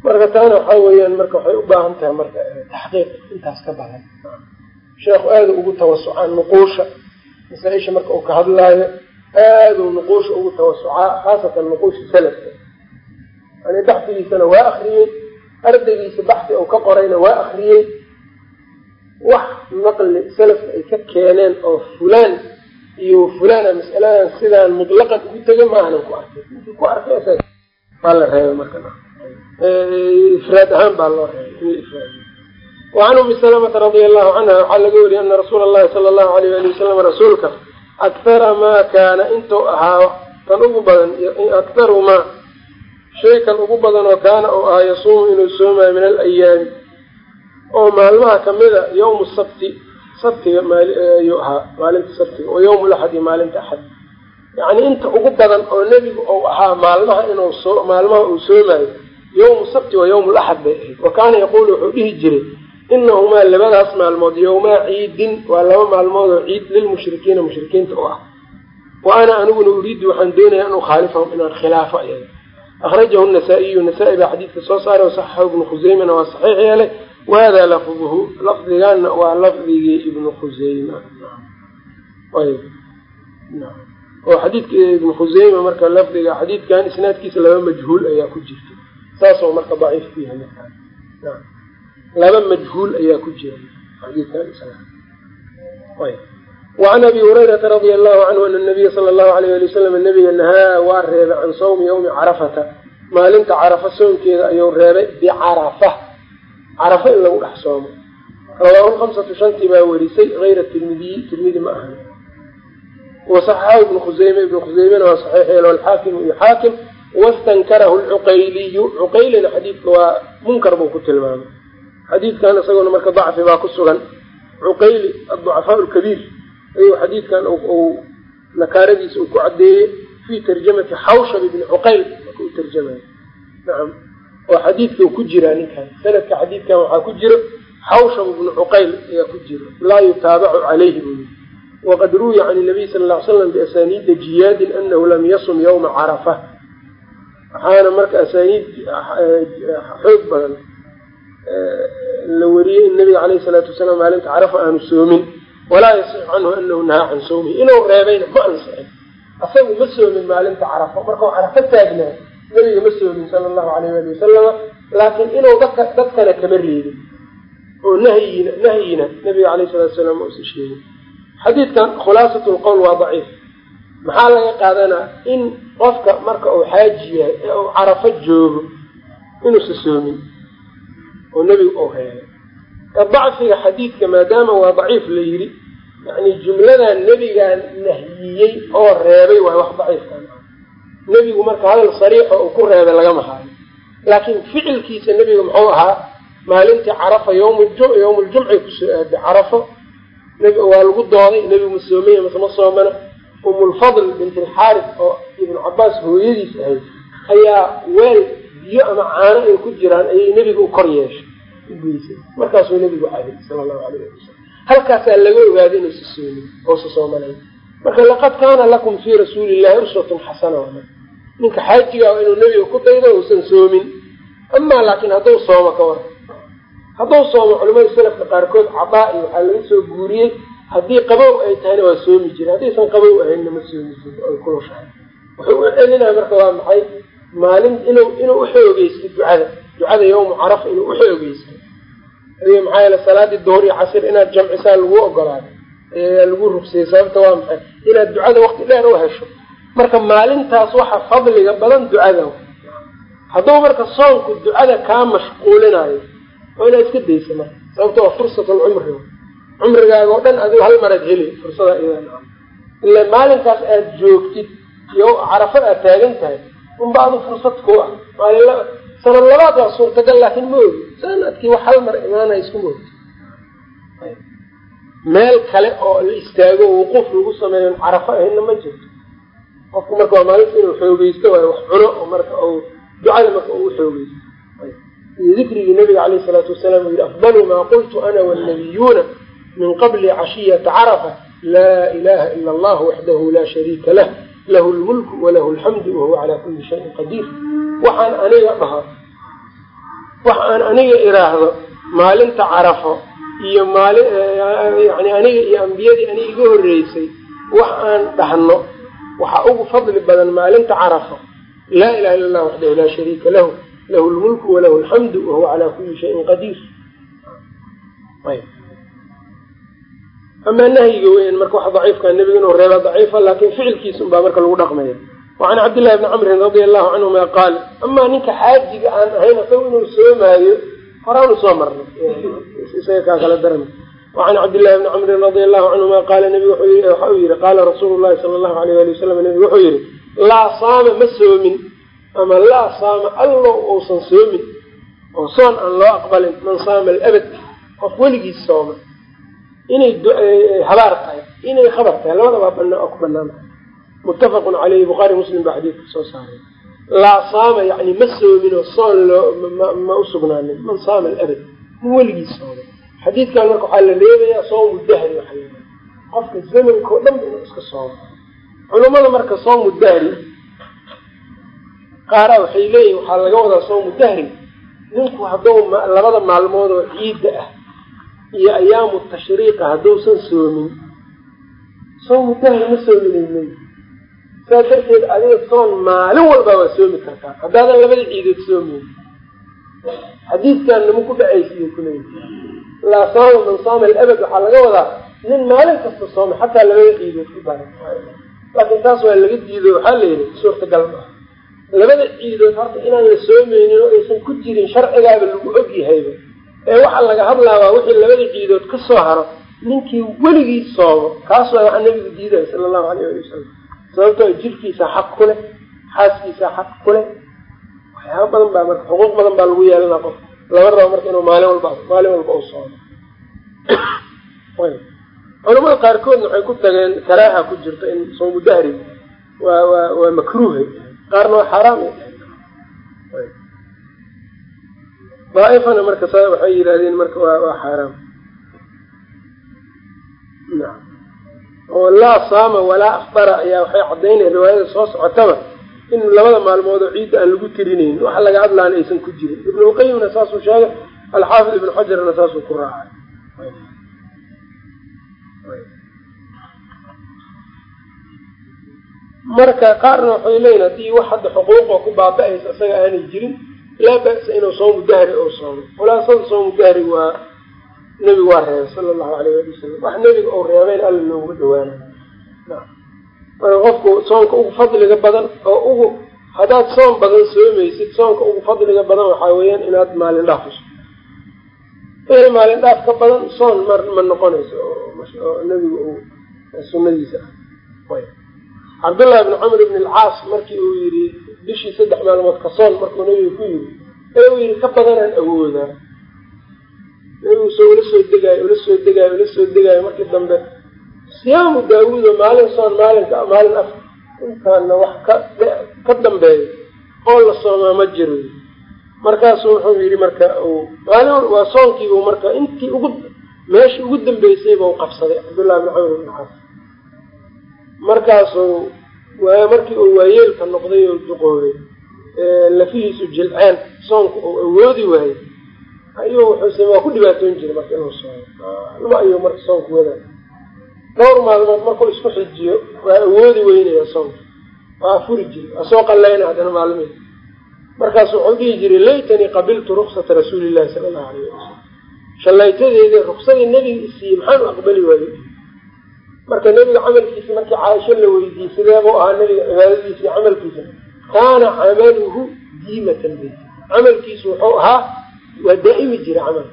Speaker 1: marka taana waxaa weeyaan marka waxay u baahan tahay marka taxqiiq intaas ka badan. Sheekhu aada ugu tawasucaa nuquusha. Masaa-isha marka uu ka hadlaayo aaduu nuquusha ugu tawasucaa khaasatan nuquusha salafka. Yani baxsigiisana waa akriyey ardaygiisa baxsi uu ka qorayna waa akriyey wax naqli salafka ay ka keeneen oo fulaan iyo fulaana mas'aladan sidaan mutlaqan ugu tega maahanan ku arkay. Intii ku arkay waa la reebay marka ifraad ahaan baa loo reebay ifraad. Wacan umi salamata radia allahu canha waxaa laga wariyay ana rasuula allahi sala allahu alayh ali wasalam rasuulka akhara maa kaana intuu ahaa kan ugu badan akharu shay kan ugu badan oo kaana uu ahaa yasuumu inuu soomayo min alayaami oo maalmaha kamida yawmu sabti sabtiga ayuu ahaa maalinta sabtiga wa yawmu laxad iyo maalinta axad. Yacni inta ugu badan oo nebigu uu ahaa maalmaha inuu soo maalmaha uu soomayo yawmu sabti wa yawmu laxad bay ahayd. Wa kaana yaquulu wuxuu dhihi jiray inahumaa labadaas maalmood yowmaa ciidin waa laba maalmood oo ciid lilmushrikiina mushrikiinta u ah. Wa ana aniguna uriidu waxaan doonaya an ukhaalifahum inaan khilaafo iyaga akhrajahu nasaa-iyu nasaa-i baa xadiidka soo saaray wasaxaxu ibnu khuseymana waa saxiix yeelay wahada lafduhu lafdigaana waa lafdigii ibnu khuseyma oo xadiidka ibnu khuseyma marka lafdiga xadiidkan isnaadkiisa laba majhuul ayaa ku jirta saasoo marka daciif ku yahay markaa laba majhuul ayaa ku jira wacan abi hurayrata radia allahu canhu ana nabiya sala allahu alayh ali wasalam nabiga nahaa waa reebay can sawmi yawmi carafata maalinta carafa soonkeeda ayuu reebay bicarafa carafa in lagu dhex soomo rawaahu lhamsatu shantii baa werisay hayra tirmidiyi tirmidi ma ahan wasaxaxahu ibnu khuseyme ibnu khuseymena waa saxiix alxaakimu iyo xaakim wastankarahu lcuqayliyu cuqaylina xadiidka waa munkar buu ku tilmaamay xadiidkan isaguna marka dacfi baa ku sugan cuqayli aducafaa lkabiir ayuu xadiidkan nakaaradiisa uu ku cadeeyey fii tarjamati xawshab ibni cuqayl marka u tarjamaya nacam oo xadiidka ku jiraa ninkan. Sanadka xadiidkan waxaa ku jiro xawshab ibnu cuqayl ayaa ku jiro laa yutaabacu calayhi buu yii waqad ruwiya can nabiy sala lla ly slam biasaniida jiyaadin anahu lam yasum yawma carafa. Waxaana marka asaaniid xoog badan la wariyey in nabiga caleyhi salaatu wasalaam maalinta carafa aanu soomin walaa yasixu canhu anahu nahaa can sawmihi. Inuu reebayna ma ansixin asagu ma soomin maalinta carafa. Markau carafo taagnaa nabiga ma soomin sala allahu alayh ali wasalama laakiin inuu dadka dadkana kama reebin. Oo nahyina nahyina nabiga caleyhi salatu wasalaam ma usa sheegin xadiidkan khulaasat lqowl waa daciif. Maxaa laga qaadanaa in qofka marka uu xaaji yahay ee uu carafo joogo inuusa soomin? Oo nebigu uu heelay ka dacfiga xadiidka maadaama waa daciif la yidhi yani jumladan nebigaa nahyiyey oo reebay waa wax daciifkan nebigu marka hadal sariixo uu ku reebay lagama haayo laakiin ficilkiisa nebiga muxuu ahaa maalintii carafa yawm yawmuljumcay ku soo aaday carafo waa lagu dooday nebigu ma soomaya mase ma soomana. Umulfadl bint alxaaris oo ibnu cabaas hooyadiis ahayd ayaa weel biyo ama caano ay ku jiraan ayay nebiga u kor yeeshay. Markaasuu nebigu caday sala allahu alayh ali wasalam halkaasaa laga ogaaday inuusa soomin oosa soomanayn marka laqad kaana lakum fii rasuuli illahi uswatun xasana waa ninka xaajiga inuu nebiga ku daydo uusan soomin. Amaa laakiin hadduu soomo ka war hadduu soomo culamada salafka qaarkood cadaa iyo waxaa laga soo guuriyey haddii qabow ay tahayna waa soomi jira haddaysan qabow ahaynna ma soomi jiri oy kulushahay wuxuu u celinaya marka waa maxay maalin inuu inuu uxoogeysto ducada. Ducada yawmu carafa inuu uxoogeysto adiga maxaa yeele salaadii duhur iyo casir inaad jamcisaa lagu ogolaaday ayaa lagu rugsayay sababta waa maxay? Inaad ducada waqti dheer u hesho. Marka maalintaas waxa fadliga badan ducada hadduu marka soonku ducada kaa mashquulinayo waa inaad iska daysa marka sababta waa fursatulcumri cumrigaaga oo dhan adigo hal maraad heli fursada iyada ila maalinkaas aad joogtid iyo carafad aad taagan tahay unba adu fursad ku ah. Maalin sanad labaad waa suurtagal laakiin ma ogi. Sanadkii wax hal mar imaanaya isku moogti meel kale oo la istaago wuquuf lagu sameeyo carafo ahayna ma jirto. Qofku marka waa maalinta inuu xoogeysto waayo wax cuno oo marka u ducada marka uu xoogeysto iyo dikrigii nabiga caleyhi salaatu wasalaam uu yihi afdalu maa qultu ana wannabiyuuna min qabli cashiyata carafa laa ilaha ila allah waxdahu laa shariika lah lahu lmulku walahu alxamdu wahuwa calaa kuli shayin qadiir. Waxaan aniga dhaho wax aan aniga iraahdo maalinta carafo iyo maali yani aniga iyo ambiyadii aniga iga horreysay wax aan dhahno waxaa ugu fadli badan maalinta carafo laa ilaha illa allah waxdahu laa shariika lahu lahu lmulku walahu alxamdu wahuwa calaa kuli shayin qadiir amaa nahyiga weyn marka wax daciifka nebiga inuu reeba daciifa laakin ficilkiisa unbaa marka lagu dhaqmaya. Wacan cabdillahi bni camrin radia allahu canhuma qaal amaa ninka xaajiga aan ahayn isaga inuu soomaayo horaan u soo marnay. Isaga kaa kala daran wacan cabdillahi bni camrin radia allahu canhuma qaala nebigu waxa uu yihi qaala rasuulu llahi sala allahu alayh ali wasalam nebigu wuxuu yihi laa saama ma soomin ama laa saama allow uusan soomin oo soon aan loo aqbalin man saama alabad qof weligiis sooma inay habaar tahay. Inay khabar tahay. Labadabaa bana oo ku bannaan tahay muttafaqun caleyhi bukhaari muslim baa xadiidka soo saaray. Laa saama yani ma soominoo soon loo ma usugnaanin man saama alabad min weligiis sooma xadiidkan marka waxaa la reebayaa soomu dahri waxaa qofka zamanka dhan inuu iska soomo culummada marka soomu dahri qaaraa waxay leeyihiin waxaa laga wadaa soomu dahri. Ninku hadduu labada maalmood oo ciidda ah iyo ayaamu tashriiqa hadduusan soomin. Soomu dahri ma soominaynin saas darteed adiga soon maalin walba waa soomi kartaa. Haddaadan labada ciidood soomin. Xadiidkan nama ku dhacaysiyo kuleeyi laa saama man saama alabad waxaa laga wadaa nin maalin kasta soomay xataa labada ciidood ku daray laakiin taas waa laga diido waxaa la yidhi suurtagal labada ciidood horta inaan la soomeynin oo aysan ku jirin sharcigaaba lagu og yahayba ee waxaa laga hadlaa waa wixii labada ciidood ka soo haro ninkii weligii soomo kaas waa waxaa nabigu diidaya sala allahu alayh ali wasalam sababtoo jirkiisa xaq ku leh xaaskiisa xaq ku leh waxyaaba badan baa marka xuquuq badan baa lagu yeelanaa qof. Laba rabo marka inuu maalin walba maalin walba u soomo culamada qaarkoodna waxay ku tageen karaaha ku jirta in soomu dahri waa waa waa makruuha qaarna waa xaaraam daaifana marka sa waxay yidhaahdeen marka waa xaaraam. Oo laa saama walaa afbara ayaa waxay caddaynaya riwaayada soo socotaba in labada maalmood oo ciidda aan lagu tirinayn waxa laga hadlaana aysan ku jirin. Ibnulqayimna saasuu sheegay alxaafid ibnu xajarna saasuu ku raacay. Marka qaarna waxay leeyihiin haddii wax hadda xuquuqoo ku baaba-aysa isaga aanay jirin laa ba'sa inuu soomu dahri oo soomo khulaasada soomu dahri waa nebigu waa reebay sala allahu alayh ali wasalam wax nebiga uu reebeyn alla loogu dhawaana marka qofku soonka ugu fadliga badan oo ugu haddaad soon badan soomaysid soonka ugu fadliga badan waxaa weeyaan inaad maalin dhaaf uso wixii maalin dhaaf ka badan soon ma ma noqonayso oo nebigu uu sunadiisa ah. Cabdullahi bni camr bn alcaas markii uu yidhi bishii saddex maalmood ka soon markuu nebiga ku yidhi ee uu yidhi ka badanaan awoodaa nebigu soo ula soo degaayo ula soo degaayo ula soo degaayo markii dambe. Siyaamu daawuudo maalin soon maalinka maalin af intaana wax ka ka dambeeyo oo la soomaa ma jiro. Markaasuu wuxuu yidhi marka uu maalin waa soonkiibuu marka intii ugu meeshii ugu dambeysayba u qabsaday cabdullahi bni camr bn alcaas markaasuu markii uu waayeelka noqday oo duqoobay lafihiisu jilceen soonka uu awoodi waayey ayuu wuxuuse waa ku dhibaatoon jiray marka inuu soomo lama ayuu marka soonku wadaa dhowr maalmood markuu isku xijiyo waa awoodi weynaya soonka waa afuri jiray waa soo qallayna haddana maalmihi markaasu wuxuu dhihi jiray laytanii qabiltu ruksata rasuulillahi sala allahu alayh wasalam shallaytadeeda ruksadii nebiga isiiyey maxaan u aqbali waayey marka nebiga camalkiisa markii caaisho la weydiiyey sideebuu ahaa nebiga cibaadadiisa iyo camalkiisa kaana camaluhu diimatan bay camalkiisu wuxuu ahaa waa daa'imi jira camal.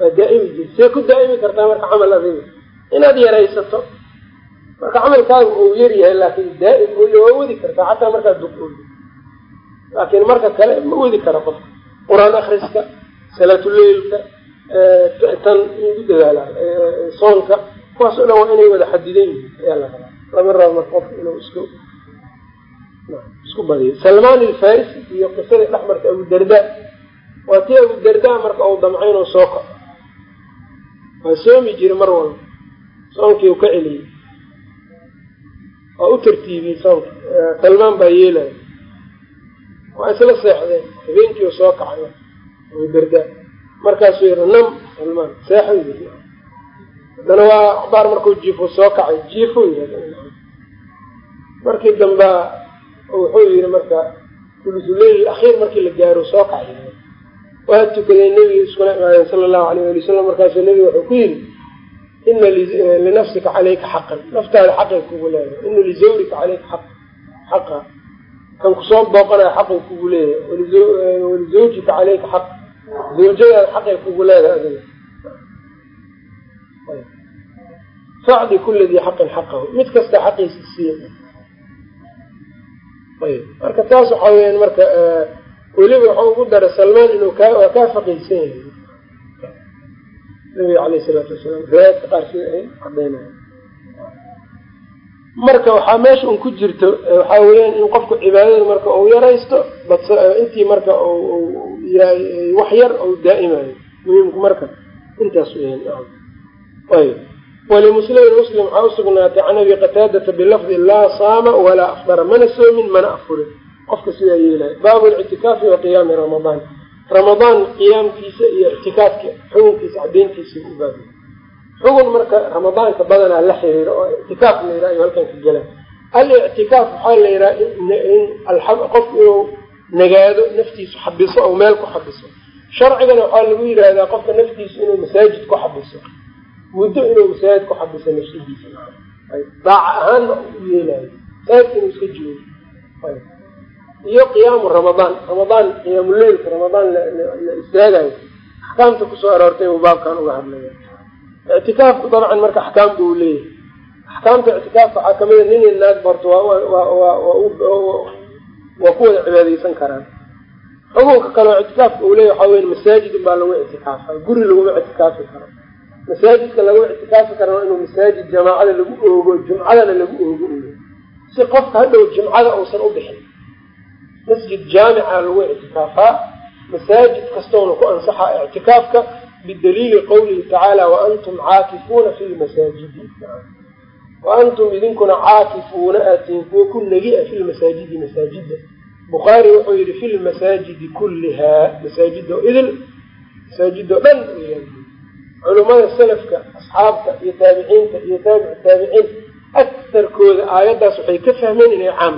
Speaker 1: Waa daa'imi jira see ku daa'imi kartaa marka camal adiga inaad yaraysato marka camalkaaga uu yar yahay laakiin daa'im ooy waa wadi kartaa xataa markaad duqoodo. Laakiin marka kale ma wadi kara qofka qur'aan akriska salaatuleilka tan igu dadaala soonka kuwaas o dhan waa inay wada xadidan yihiin ayaa la rabaa. Lama rabo marka qofka inuu isku isku badiyo. Salmaan alfarisi iyo qisadii dhex marta abudarda waa tii abudarda marka uu damcayn oo soo kaco waa soomi jira mar walba. Soonkii u ka celiyey waa u tartiibiyey soonka salmaan baa yeelaya. Waa isla seexdeen. Habeenkiiu soo kacay way dardaa markaasuu yihi nam salmaan. Seexo yii haddana waa akhbaar markuu jiifo soo kacay. Jiifo yii markii dambea wuxuu yihi marka ulusuleyl akhiir markii la gaaro soo kacay. Waa tukaday nebiga iskula imaadeen sala allahu alayh ali wasalam markaasuu nebiga wuxuu ku yidhi ina linafsika caleyka xaqan. Naftaada xaqay kugu leedahay ina lizawrika caleyka aq xaqa. Kan ku soo booqanayo xaqay kugu leeyahay. Walizawjika caleyka xaq. Zawjadaada xaqay kugu leedahay adiga facdi kula dii xaqin xaqahu. Mid kasta xaqiisa siiya ayb. Marka taas waxaa weyaan marka weliba waxau ugu daray salmaan inuu ka waa kaa faqiihsan yahay. Nabiga aleyh isalaatu wasalaam riwaayadka qaar sida ay cadeynaya marka waxaa meesha un ku jirto waxaa weyaan in qofku cibaadada marka uu yaraysto bas intii marka wax yar ou daa'imayo muhiimku marka intaas walimuslimin muslim waxaa usugnaatay can abi qataadata bilafdi laa saama walaa afdara mana soomin mana afurin qofka sidaa yeelaya baabu lictikaafi wa qiyaami ramadaan ramadaan qiyaamkiisa iyo ictikaafka xukunkiisa cadeyntiisa u baabay xugun marka ramadaanka badanaa la xiriiro oo ictikaaf la yiraha ayuu halkan ka gela alictikaaf waxaa la yidhaha in qofku inuu nagaado naftiisu xabiso oo meel ku xabiso sharcigana waxaa lagu yidhaahdaa qofka naftiisu inuu masaajid ku xabiso muddo inuu masaajid ku xabiso nafsadiisa daaca ahaanna u yeelayo masaajidka inuu iska joogo. Iyo qiyaamu ramadaan. Ramadaan qiyaamuleylka ramadaan la istaagayo axkaamta ku soo aroortay buu baabkan uga hadlaya ictikaafku dabcan marka axkaam buu leeyahay. Axkaamta ictikaafka waxaa kamida nin i naag barto waa ku wada cibaadeysan karaan. Xukunka kaleo ictikaafka uu leeyahy waxaa weya masaajid unbaa lagu ictikaafa guri laguma ictikaafi karo masaajidka lagu ictikaafi kara inuu masaajid jamaacada lagu oogo jumcadana lagu oogo uy si qofka hadhow jumcada uusan u bixin masjid jaamica lagu ictikaafaa masaajid kastoona ku ansaxaa ictikaafka bidaliili qowlihi tacaala waantum caakifuuna fi lmasaajidi waantum idinkuna caakifuuna aatiin kuwa ku negi-a fi lmasaajidi masaajida bukhaari wuxuu yihi fi lmasaajidi kullihaa masaajida idil masaajidoo dhan weyaan culimada salafka asxaabta iyo taabiciinta iyo taabic taabiciin akarkooda aayaddaas waxay ka fahmeen inay caam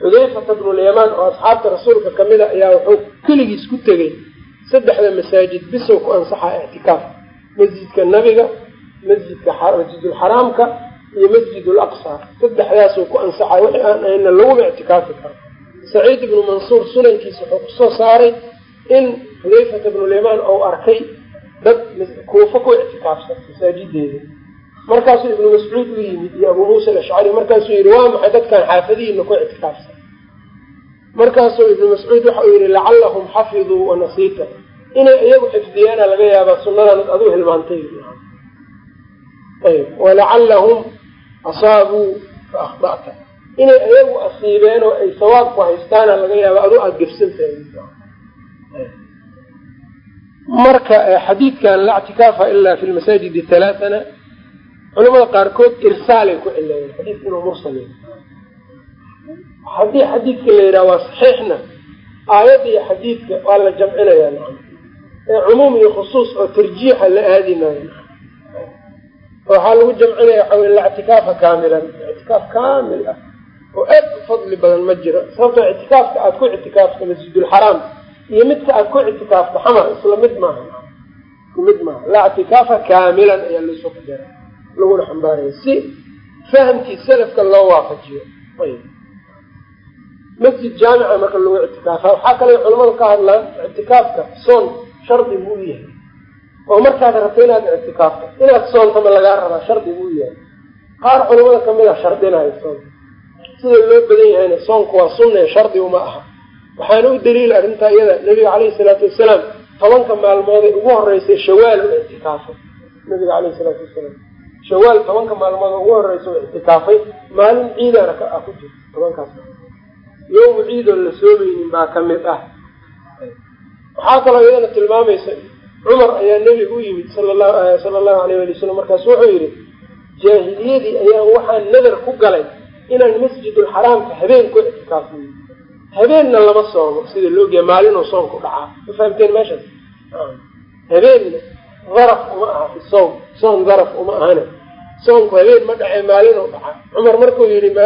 Speaker 1: xudayfata bnulyamaan oo asxaabta rasuulka ka mid a ayaa wuxuu keligiis ku tegey saddexda masaajid bisow ku ansaxaa ictikaaf. Masjidka nabiga masjidka masjidulxaraamka iyo masjidul aqsa. Saddexdaasuu ku ansaxaa wixii aan ayna laguma ictikaafi karo. Saciid ibnu mansuur sunankiisa wuxuu ku soo saaray in xudayfata bnulyamaan ou arkay dad kuufo ku ictikaafsan masaajideeda markaasuu ibnu mascuud u yimid iyo abuu muusa alashcari markaasuu yihi waa maxay dadkan xaafadihiina ku ictikaafsan markaasuu ibnu mascuud waxa uu yihi lacallahum xafiduu wanasiita inay iyagu xifdiyaana laga yaabaa sunadan aduu hilmaantay. Ayb walacallahum asaabuu fa akhda'ta inay iyagu asiibeen oo ay sawaab ku haystaana laga yaaba aduu aada gefsantahay marka xadiidkan la ctikaafa ilaa fi lmasaajidi halaathana culamada qaarkood irsaalay ku cileeyeen xadiidka inuu mursal haddii xadiidka la yidhaha waa saxiixna aayadda iyo xadiidka waa la jamcinayaa ee cumuum iyo khusuus oo tarjiixa la aadi maayo waxaa lagu jamcinaya waxa wey ictikaafa kaamilan ictikaaf kaamil ah oo aad fadli badan ma jiro sababtoo ictikaafka aada ku ictikaafta masjidulxaraam iyo midka aada ku ictikaafta xamar isla mid maaha. Mid maaha. La ictikaafa kaamilan ayaa laysoo qadara laguna xambaaraya si fahamkii salafka loo waafajiyo. Ayb masjid jaamica marka lagu ictikaafa waxaa kale culamadu ka hadlaan ictikaafka soon shardi buu yahay. Oo markaad rabto inaad ictikaafto. Inaad soontama lagaa rabaa shardi buu yahay. Qaar culamada ka mid a shardinayo soonka sida loo badan yahayna soonku waa sunne shardi uma aha waxaana u daliila arrintaa iyada nabiga caleyhi salaatu wasalaam tobanka maalmooday ugu horeysay shawaal u ictikaafay. Nabiga caleyhi salaatu wasalaam. Shawaal tobanka maalmood ugu horeysa u ictikaafay maalin ciidana a ku jirta tobankaas yowmu ciidoon la soomaynin baa ka mid ah. Waxaa kaloo iyadana tilmaamaysa cumar ayaa nebiga u yimid sala lahu sala allahu alayh ali wasalam markaasu wuxuu yidhi jaahiliyadii ayaan waxaan nadar ku galay inaan masjidulxaraamka habeen ku ictikaafiyo habeenna lama soomo sida loogeya maalinuu soonku dhacaa ma fahamteen meeshaas habeenna daraf uma aha fi sawm soon daraf uma ahane. Soonku habeen ma dhacee maalinuu dhacaa cumar markuu yihi ma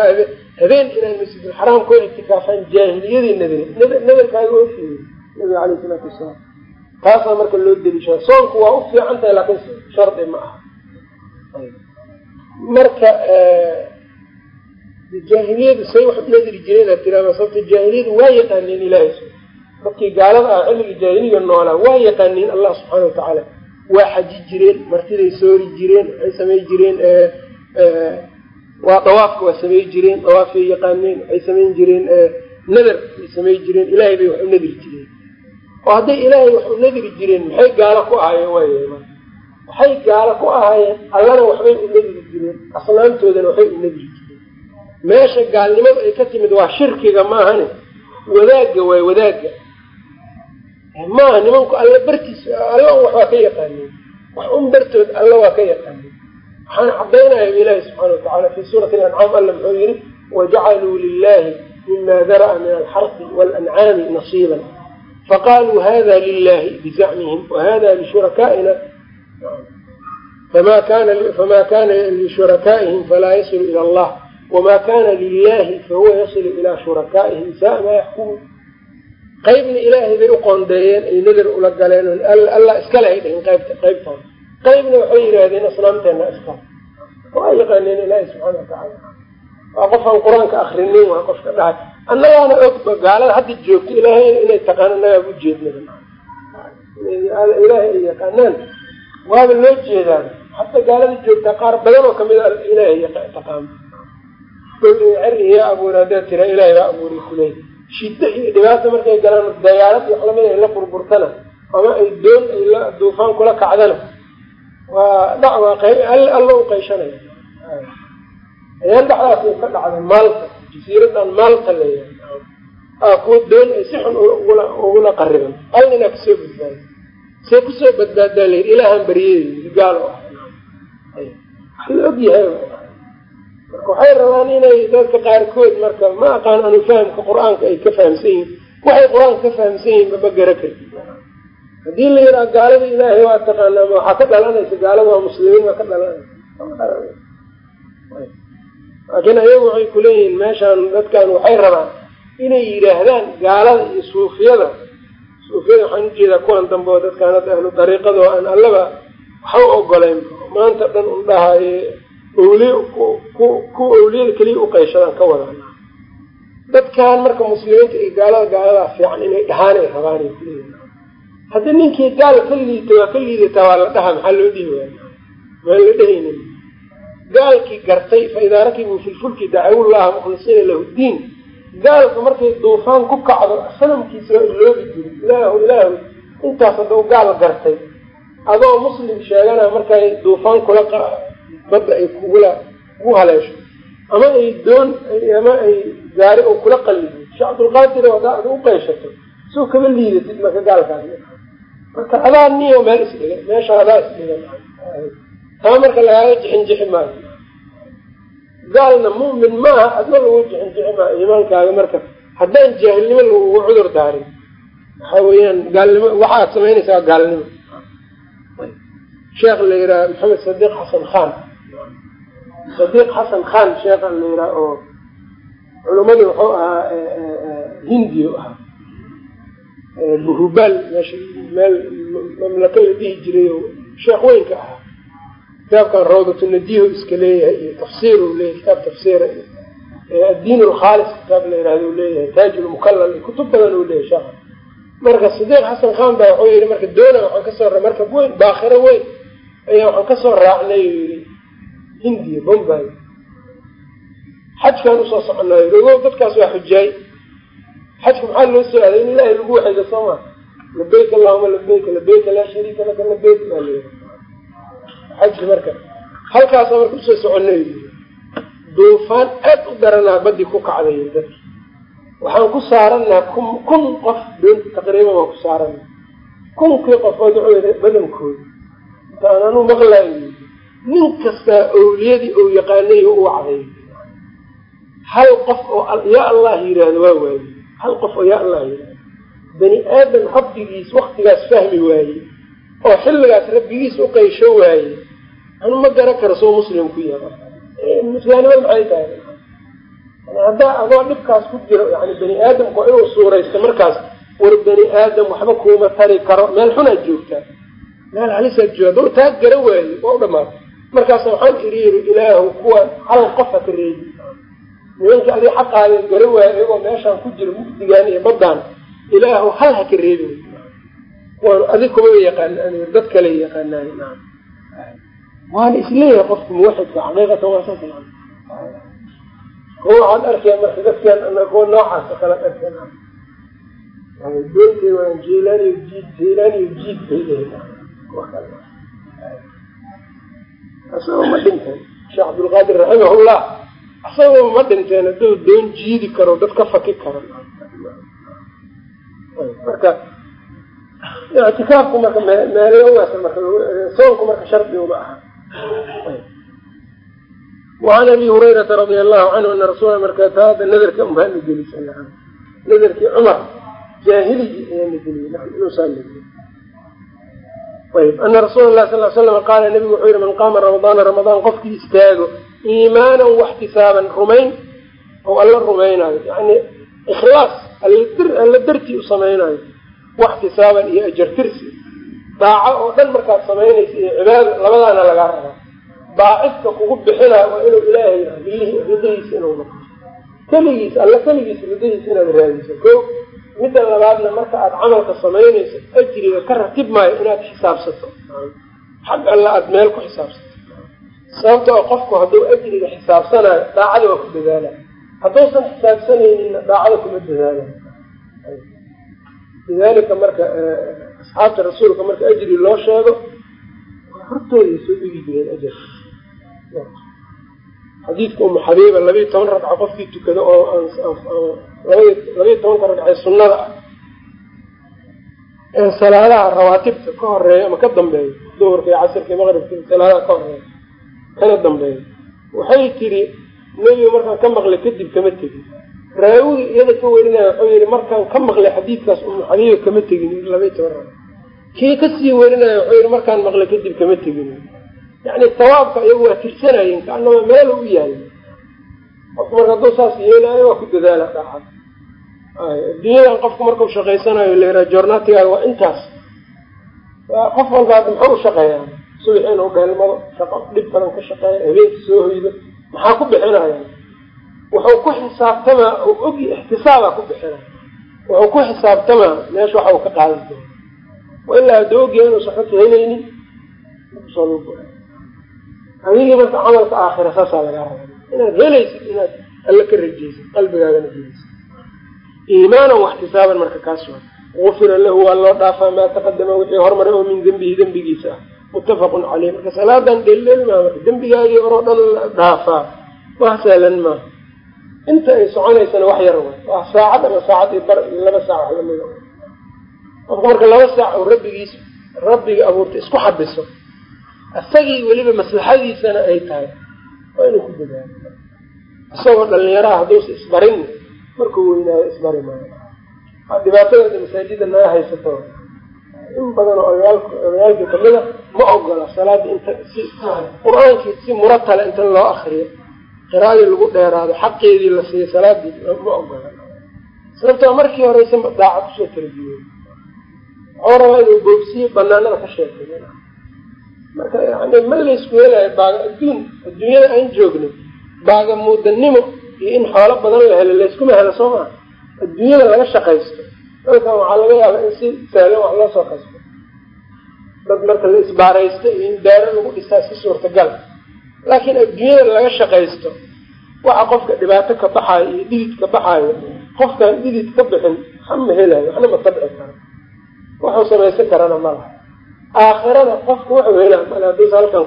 Speaker 1: habeen inaan masjidulxaraam ku ictikaafaan jaahiliyadii nadari nadarkaaga ofiye nabiga aleyh isalaatu wasalaam. Taasaa marka loo deliishaa soonku waa u fiican tahay laakiin shardi ma aha. Marka jaahiliyadu say wax u nadri jireen aad tiraama sababta jaahiliyadu waa yaqaaneen ilaahay dadkii gaalada ah xilligii jaahiliga noolaa waa yaqaaneen allah subxaana watacaala waa xaji jireen martiday soori jireen waxay samay jireen waa dawaafka waa samay jireen dawaafay yaqaaneen waxay samayn jireen nadar ay samay jireen ilaahay bay wax u nadri jireen. Oo hadday ilaahay wax u nadri jireen maxay gaalo ku ahaayeen waay waxay gaalo ku ahaayeen? Allana waxbay u nadri jireen asnaamtoodana waxbay u nadri jireen meesha gaalnimadu ay ka timid waa shirkiga maahane wadaagga waay wadaagga maaha nimanku alla bartiis alla un wax waa ka yaqaaneen wax un bartood alla waa ka yaqaaneen waxaan cadaynaya ilaahi subxaana watacala fi suurati alancaam alla muxuu yihi wajacaluu lilahi mima dara'a min alxarfi walancaami nasiiban. Faqaluu hada lilahi bizacmihim wahada lishurakaaina fama kana lishurakaaihim falaa yasilu ila allah wma kana lilahi fahuwa yasilu ilaa shurakaa'ihim saa maa yaxkumuun qaybna ilaahay bay u qoondeeyeen ay nadar ula galeen allah iskale ay dhahin qaybta qaybtaan qaybna waxay yidhaahdeen asnaamteena iska waa yaqaaneen ilaahi subxaana watacaala waa qofaan qur'aanka akrinin waa qofka dhahay annagaana ogba gaalada hadda joogto ilaahay inay taqaan annagaa u jeednaa ilaahay ay yaqaanaan waaba loo jeedaan hataa gaalada joogtaa qaar badan oo ka mid a ilaahay taqaano cer abuur haddaad tira ilaahay baa abuuray kuley. Shiddo iyo dhibaata markay galaan dayaalad iyo waxlamid ay la burburtana ama ay doon ay la duufaan kula kacdana. Waa dhac waa alla u qayshanaya ayaan dhacdaas ka dhacday maalta jasiiradan maalta leeyahay kuwa doon ay si xun ugula qariban. Hal ninaa ka soo badbaada see ku soo badbaadaa layidhi ilaahaan baryeey gaal o ah. La og yahay marka waxay rabaan inay dadka qaarkood marka ma aqaan anu fahamka qur'aanka ay ka fahamsan yihiin waxay qur'aanka ka fahamsan yihiin mama gara karti haddii la yidhaha gaalada ilaahay waa taqaanaa ma waxaa ka dhalanaysa gaalada waa muslimiin waa ka dhalanaysa. Laakiin ayagu waxay kuleeyihiin meeshaan dadkan waxay rabaan inay yidhaahdaan gaalada iyo suufiyada. Suufiyada waxaan u jeedaa kuwan dambe oo dadkaan hadda ahlu dariiqada oo aan allaba waxa u ogoleyn maanta dhan un dhahaye awliy kuwa awliyada keliya uqayshadaan ka wadaan dadkan marka muslimiinta iyo gaalada gaaladaa fiican inay dhahaan ay rabaan haddii ninkii gaal ka liita waa ka liidataa waa la dhaha maxaa loo dhihi waaya maan la dhehaynin gaalkii gartay fa idaa rakibuu fi lfulki dacawu llaha mukhlisiina lahu diin. Gaalka markay duufaan ku kacdo sanamkiisa waa iloobi jiri ilaahu ilaahu intaas haddau gaal gartay adoo muslim sheegana markay duufaan kula badda ay kugula kugu haleesho ama ay doon ama ay gaari oo kula qallido sheekh cabdulqaadir haddaa ad u qayshato soo kama liidatid marka gaalkaas. Marka adaa niyo meel isdhiga meesha adaa isdhiga taa marka lagaaga jixin jixi maayo. Gaalna mu'min maaha adna lagu jixin jixi maayo iimaankaaga marka haddaan jaahilnimo lagugu cudur daarin. Waxa weeyaan gaalnimo waxaad samaynaysaa gaalnimo. Sheekh la yidhaha maxamed sadiiq xasan khan sadiiq xasan khan sheekhan la yidhaha oo culumadii wuxuu ahaa hindiyo ahaa. Buhubal meesha meel mamlaka la dhihi jiray oo sheekh weynka ahaa. Kitaabkan rawdatu nadiho iska leeyahay iyo tafsiir u leeyahay kitaab tafsiira addiin alkhaalis kitaab la yihahdo u leeyahay taaj lmukalal iyo kutub badan uu leeyahay sheekha marka sadiiq xasan khan baa wuxuu yihi marka doona waxaan ka soo marka weyn baakhiro weyn ayaa waxaan ka soo raacnay u yihi hindiya bombay. Xajkaan u soo soconaayo ogow dadkaas waa xujaay xajka maxaa loo soo aaday in ilaahay lagu waxayga soo maa labayk allahuma labayka labayka laa shariika laka labayk baa la xajki marka. Halkaasa marka u soo soconay duufaan aad u daranaa badii ku kacday dadki waxaan ku saaranaa kun kun qof doonta taqriiban waan ku saarana kunkii qofood wuxuu badankooda. Intaan anu maqlaayo nin kastaa owliyadii ou yaqaanay u cadeeyo hal qof oo yaa allah yidhaahdo waa waaye. Hal qof oo yaa allah yidhahdo bani aadam rabbigiis waktigaas fahmi waaye oo xilligaas rabbigiis u qaysho waaye. Anu ma garan karo soo muslim ku yahay islaanimada maxay tahay? Haddaa adoo dhibkaas ku jiro yani bani aadamku inuu suuraysto markaas war bani aadam waxba kuuma tari karo. Meel xunaad joogtaa. Meel halisaad joogta doo taa gara waaye waa u dhamaatay markaas waxaan iri yiri ilaahu kuwa hal qof ha ka reebi nimanka adi xaqaaden gara waaye iyagoo meeshaan ku jiro mugdigaan iyo baddaan ilaahu hal ha ka reebi kuwaan adig kuma yaqaan dad kale yaqaanaan. Waana is leeyahay qofka muwaxidka xaqiiqatan waa saas kuwa waxaad arkaya marka dadkan kuwa noocaas oo doonteed waa jilaniyo jiid jilaniyo jiid bay leeyihiin asagoo ma dhinteen? Sheekh cabdulqaadir raximahullah asagoo ma dhinteen hadduu doon jiidi karo dad ka faki karo? Marka ictikaafku marka meelwaas marka soonku marka shardi uma aha. Wacan abi hurayrata radia allahu canhu ana rasuula markaa taada nadarka umaana gelisa nadarkii cumar jaahiligi ayaana geliyey inuusaa ayb ana rasuula lahi sal slam qaala nabigu wuxuu yihi man qaama ramadaana ramadaan qofkii istaago iimaanan waxtisaaban rumayn oo alla rumaynaayo. Yani ikhlaas alla dartii u samaynayo waxtisaaban iyo ajartirsi daaco oo dhan markaad samaynaysa iyo cibaado labadaana lagaa rabaa. Baacidka kugu bixinaayo waa inuu ilaahay ridadiisa inuu noqo keligiis alla keligiis ridadiisa inaad raadiso. Ko midda labaadna marka aada camalka samaynayso ajriga ka ratib maayo inaad xisaabsato. Xag alla aada meel ku xisaabsato. Sababta oo qofku hadduu ajriga xisaabsanayo daacada waa ku dadaala hadduusan xisaabsanayninna daacada kuma dadaala lidalika marka asxaabta rasuulka marka ajri loo sheego hortooday soo dhigi jireen ajar xadiidka umu xabiiba labiiyo toban ragco qofkii tukado oo labiiyo tobanka ragcee sunnada ah. Ee salaadaha rawaatibta ka horreeya ama ka dambeeya duhurka iyo casirka iyo maqribka salaadaha ka horreeya kana dambeeya waxay tiri nebiga markaan ka maqlay kadib kama tegin raawiga iyada ka werinaya wuxuu yihi markaan ka maqlay xadiidkaas umu xabiiba kama tegin. Labiiyo toban ragco kii ka sii werinaya wuxuu yihi markaan maqlay kadib kama tegin. Yani tawaabka iyagu waa tirsanayeen kaanama meel u yahay qofku marka hadduu saas yeelaayo waa ku dadaala daacad adduunyadan qofku markau shaqaysanayo layiraa joornatigaaga waa intaas. Qof walba muxuu u shaqeeyaa subax inuu dheelmado shaqo dhib badan ka shaqeeya habeenkii soo hoydo maxaa ku bixinaya? Wuxuu ku xisaabtamaa u ogi ixtisaabaa ku bixinaya. Wuxuu ku xisaabtamaa meesha waxa uu ka qaadan doono wailaa hadduu ogyahay inuusan xog helaynin adigii marka camalka aakhira saasaa lagaa raba inaad helaysid inaad alla ka rajaysid qalbigaagana gelaysid iimaanan waxtisaaban marka kaas waa gufira lahu waa loo dhaafaa maa taqadama wixii hormaray oo min dembihi dembigiisa ah. Muttafaqun caleyh marka salaadan dheldhel maa marka dembigaagii horoo dhan la dhaafaa wax sahlan maaha inta ay soconaysana wax yar way waa saacad ama saacad iyo bar iyo laba saac wax lamida qofka marka laba saac oo rabbigiis rabbiga abuurta isku xabiso isagii weliba maslaxadiisana ay tahay waa inuu ku dadaalo isagoo dhalinyaraha hadduusa isbarin markuu weynaayo isbari maayo. Waa dhibaatadeeda masaajida naga haysato in badan oo odayaalkii kamida ma ogola salaada inta si qur'aankii si muratala inta loo akriyo qiraadii lagu dheeraado xaqeedii la siiyo salaadii ma ogola sababtoo markii horeysa daaca ku soo tarbiye rabaa inuu boogsiyo banaanada ka sheekay marka yani ma laysku helayo baaga adduun adduunyada aan joogno baaga muudanimo iyo in xoolo badan la helo layskuma helo soo maa adduunyada laga shaqaysto dalkan waxaa laga yaabaa in si sahlan wax loo soo kasto. Dad marka la isbaaraysto iyo in daaro lagu dhisaa si suurtagal. Laakiin adduunyada laga shaqaysto waxa qofka dhibaato ka baxaayo iyo dhidid ka baxaayo qofkaan dhidid ka bixin waxma helayo waxna ma tabci karo. Wuxuu samaysan karana malaha aakhirada qofka wuxuu helaa mal haduusa halkan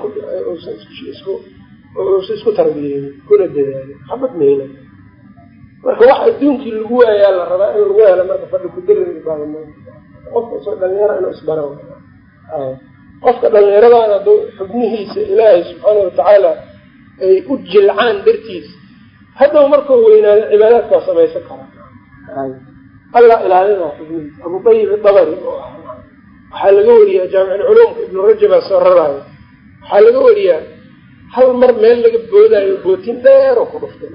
Speaker 1: uusa isku tarbiyeeyo kuna dadaalo xabad ma hela marka wax adduunkii lagu waayaa la rabaa in lagu helo marka fadhi kudarin baadam qofka isoo dhalinyaro inuu isbaro. Qofka dhallinyaradan hadduu xubnihiisa ilaahay subxaana watacaala ay u jilcaan dartiis hadhow markuu weynaado cibaadaadka samaysan karaa alla ilaalinaa xubnihiisa abu dayib dabari oo ah waxaa laga wariyaa jaamicalculuumka ibnu rajabaa soo raraayo waxaa laga wariyaa hal mar meel laga boodaayo bootin dheeroo ku dhuftay.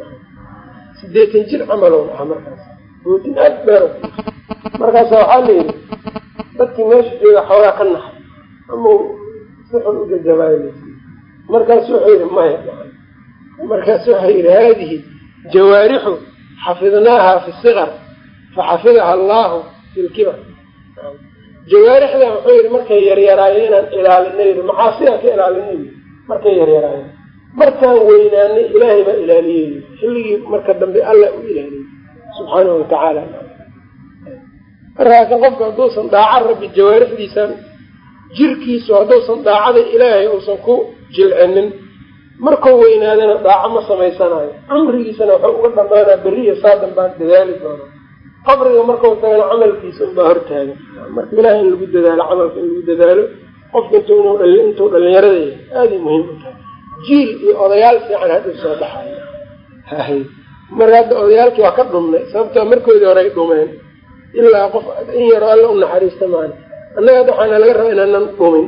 Speaker 1: Sideetan jir camalow aha markaas. Bootin aad dheero markaasa waxaa la yidhi dadkii meesha jooga xoogaa ka naxay ama si xun u jajabaayo. Markaasu wuxuu yidhi maya markaasu waxau yidhi haadihi jawaarixu xafidnaaha fi siqar faxafidaha allahu fi lkibar jawaarixdan wuxuu yidhi markay yaryaraayeen inaan ilaalina yidhi macaasidaa ka ilaalina yidhi markay yaryaraayeen markaan weynaanay ilaahay baa ilaaliyey. Xilligii marka dambe alla u ilaaliyey. Subxaanahu watacaala markaakan qofku hadduusan daaca rabbi jawaarixdiisan jirkiisu hadduusan daacada ilaahay uusan ku jilcinin markuu weynaadana daaco ma samaysanayo cumrigiisana waxuu uga dhamaanaa beriya saadan baan dadaali doonaa. Qabriga markau tagana camalkiisa unbaa hortaaga. Marka ilahay in lagu dadaalo camalka in lagu dadaalo qofka intuu dhalinyarada yahay aaday muhiim u tahay. Jiil iyo odayaal fiican hadhow soo baxayo. Hahay marka hadda odayaalkii waa ka dhumnay sababtoo markoodii horey dhumeen ilaa qof in yaroo alla u naxariista maana annaga hadda waxaana laga rabaa inaanan dhumin.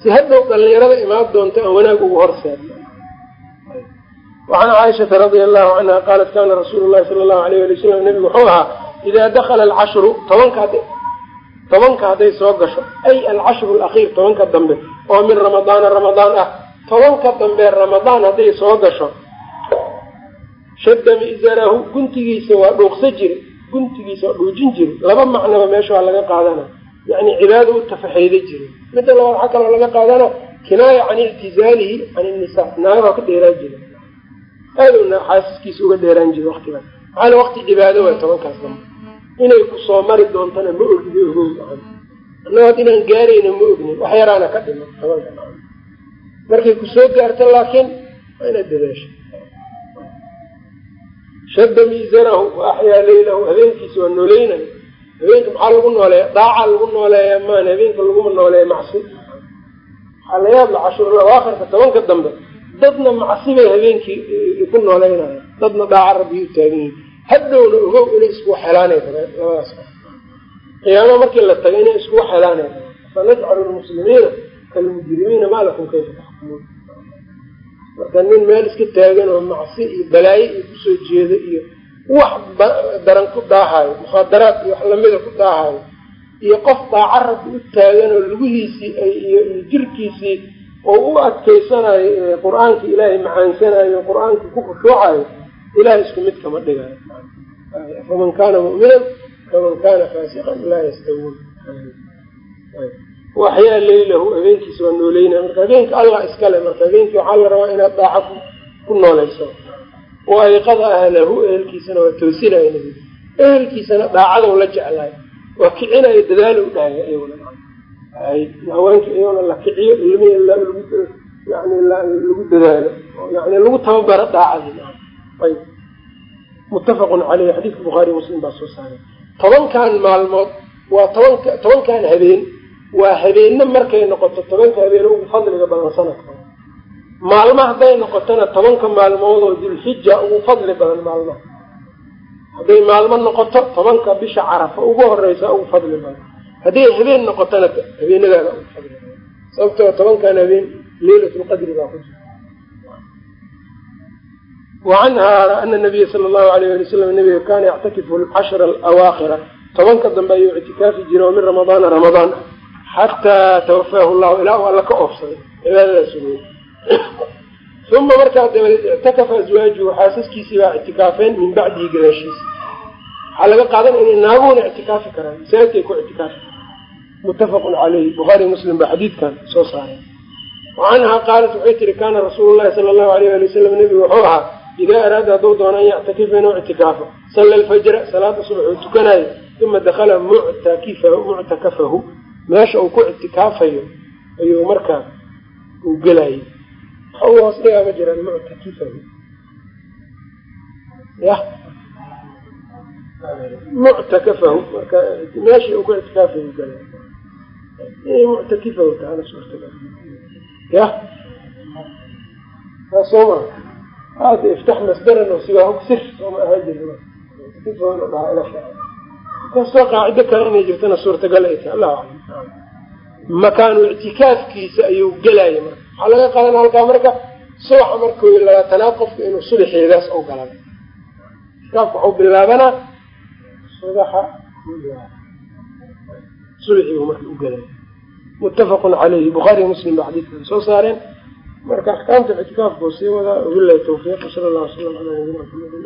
Speaker 1: Si hadhow dhalinyarada imaan doonto aan wanaag ugu horseedno wacan caaishata radia allahu canha qaalat kana rasuulu llahi sala allahu alayh ali wasalam nebigu wuxuu ahaa idaa dakala alcashru tobanka tobanka hadday soo gasho ay alcashru alakhiir tobanka dambe oo min ramadaana ramadaan ah. Tobanka dambe ramadaan hadday soo gasho shadda mi'zarahu guntigiisa waa dhuuqsa jire guntigiisa waa dhuujin jire laba macnaba meesha waa laga qaadana. Yani cibaada u tafaxeyda jire midda labaad waxaa kaloo laga qaadana kinaaya can ictizaalihi can innisaa naagaha ka dheeraan jire aadowna xaasiskiisa uga dheeraan jire waktigaas maxaana wakti cibaado waay tobankaas dambe inay ku soo mari doontana ma ogni ogow annagood inaan gaarayna ma ognin wax yaraana ka dhima markay ku soo gaarto laakiin waa inaad dadaasho. Shadda miisanahu wa axyaa leylahu habeenkiisa waa nooleynaya habeenka maxaa lagu nooleeya daaca lagu nooleeya maan habeenka laguma nooleeya macsi. Waxaa la yaabla cashuurul awaakhirka tobanka dambe? Dadna macsi bay habeenkii ku nooleynaya dadna daaca rabbiy u taagan yihiin hadhowna ogow inay iskugu xelaanay labadaas. Qiyaama markii la tago inay iskugu xelaanay rabeen fanajcalu lmuslimiina kalmujrimiina maa lakum kayfa taxkumuun marka nin meel iska taagan oo macsi iyo balaayo iyo ku soo jeeda iyo wax daran ku daahayo mukhaadaraad iyo wax lamida ku daahayo iyo qof daaca rabbi u taagan oo lugihiisii iyo jirkiisii oo u adkaysanayo qur'aanka ilaahay macaansanayo qur'aanka ku khushuucayo ilahay isku mid kama dhigayo faman kaana mu'minan faman kaana faasiqan laa yastawuun waxyaa leylahu habeenkiisa waa nooleynaya marka habeenka allah iskale marka habeenkii waxaa la rabaa inaad daaca ku nooleyso wa ayqada ahlahu ehelkiisana waa toosinaya nabi ehelkiisana daacadou la jeclaay waa kicinayo dadaalo u dhahaya iyaguna haweenka iyaguna la kiciyo ilmihi lagu dadaalo yani lagu tababaro daacadii ayb muttafaqun caleyh xadiidka bukhaariy muslim baa soo saaray tobankan maalmood waa tobanka tobankan habeen waa habeenna markay noqoto tobanka habeen ugu fadliga badan sanadka maalma hadday noqotona tobanka maalmood oo dulxija ugu fadli badan maalmaha hadday maalmo noqoto tobanka bisha carafa ugu horeysa ugu fadli badan hadday habeen noqotona habeenadaada ugu fadli badan sababtoo tobankan habeen leylatlqadri baa ku jira wacanha ana nabiya sala allahu alayh ali wasalam nabiga kaana yactakifu alcashra alawaakhira tobanka dambe ayuu ictikaafi jira oo min ramadaana ramadaan xataa tawafaahu llahu ilaa u alla ka oofsaday cibaadadaas wey uma markaa dabadeed ictakafa aswaajuhu xaasaskiisii baa ictikaafeen min bacdihi gadaashiisa waxaa laga qaadanaya inay naaguhuna ictikaafi karaan masaajidkay ku ictikaafi karaan muttafaqun caleyhi bukhaari muslim baa xadiidkan soo saaray wacanhaa qaalat waxay tihi kaana rasuulu llahi sala allahu alayh ali wasalam nebigu wuxuu ahaa idaa araada hadduu doono an yactakifa inuu ictikaafo salla alfajra salaada subax uu tukanayo uma dakala muctakifahu muctakafahu meesha uu ku ictikaafayo ayuu markaa uu gelayay waxa uu hoos dhigaa ma jiraan muctakifahu ya muctakafahu marka meeshii uu ku ictikaafayo gelay inay muctakifa taana suurtagal ya sooma hada iftax masdaran oo siwaa sir sooma ahaan jiri kastoo qaacido kale inay jirtana suurtagal ay tahay allahu aclam makaanu ictikaafkiisa ayuu gelaya marka waxaa laga qaadana halkaa marka subaxa marku labaatanaad qofka inuu subaxeedaas oo galan ictikaafka waxuu bilaabanaa subaxa subaxiibu marka u gelaya muttafaqun caleyhi bukhaariy muslim ba xadiidkan soo saareen marka axkaamta ictikaafka oo sii wadaa wabilahi tawfiiq sala allah waslam ala nabiyina maxamedi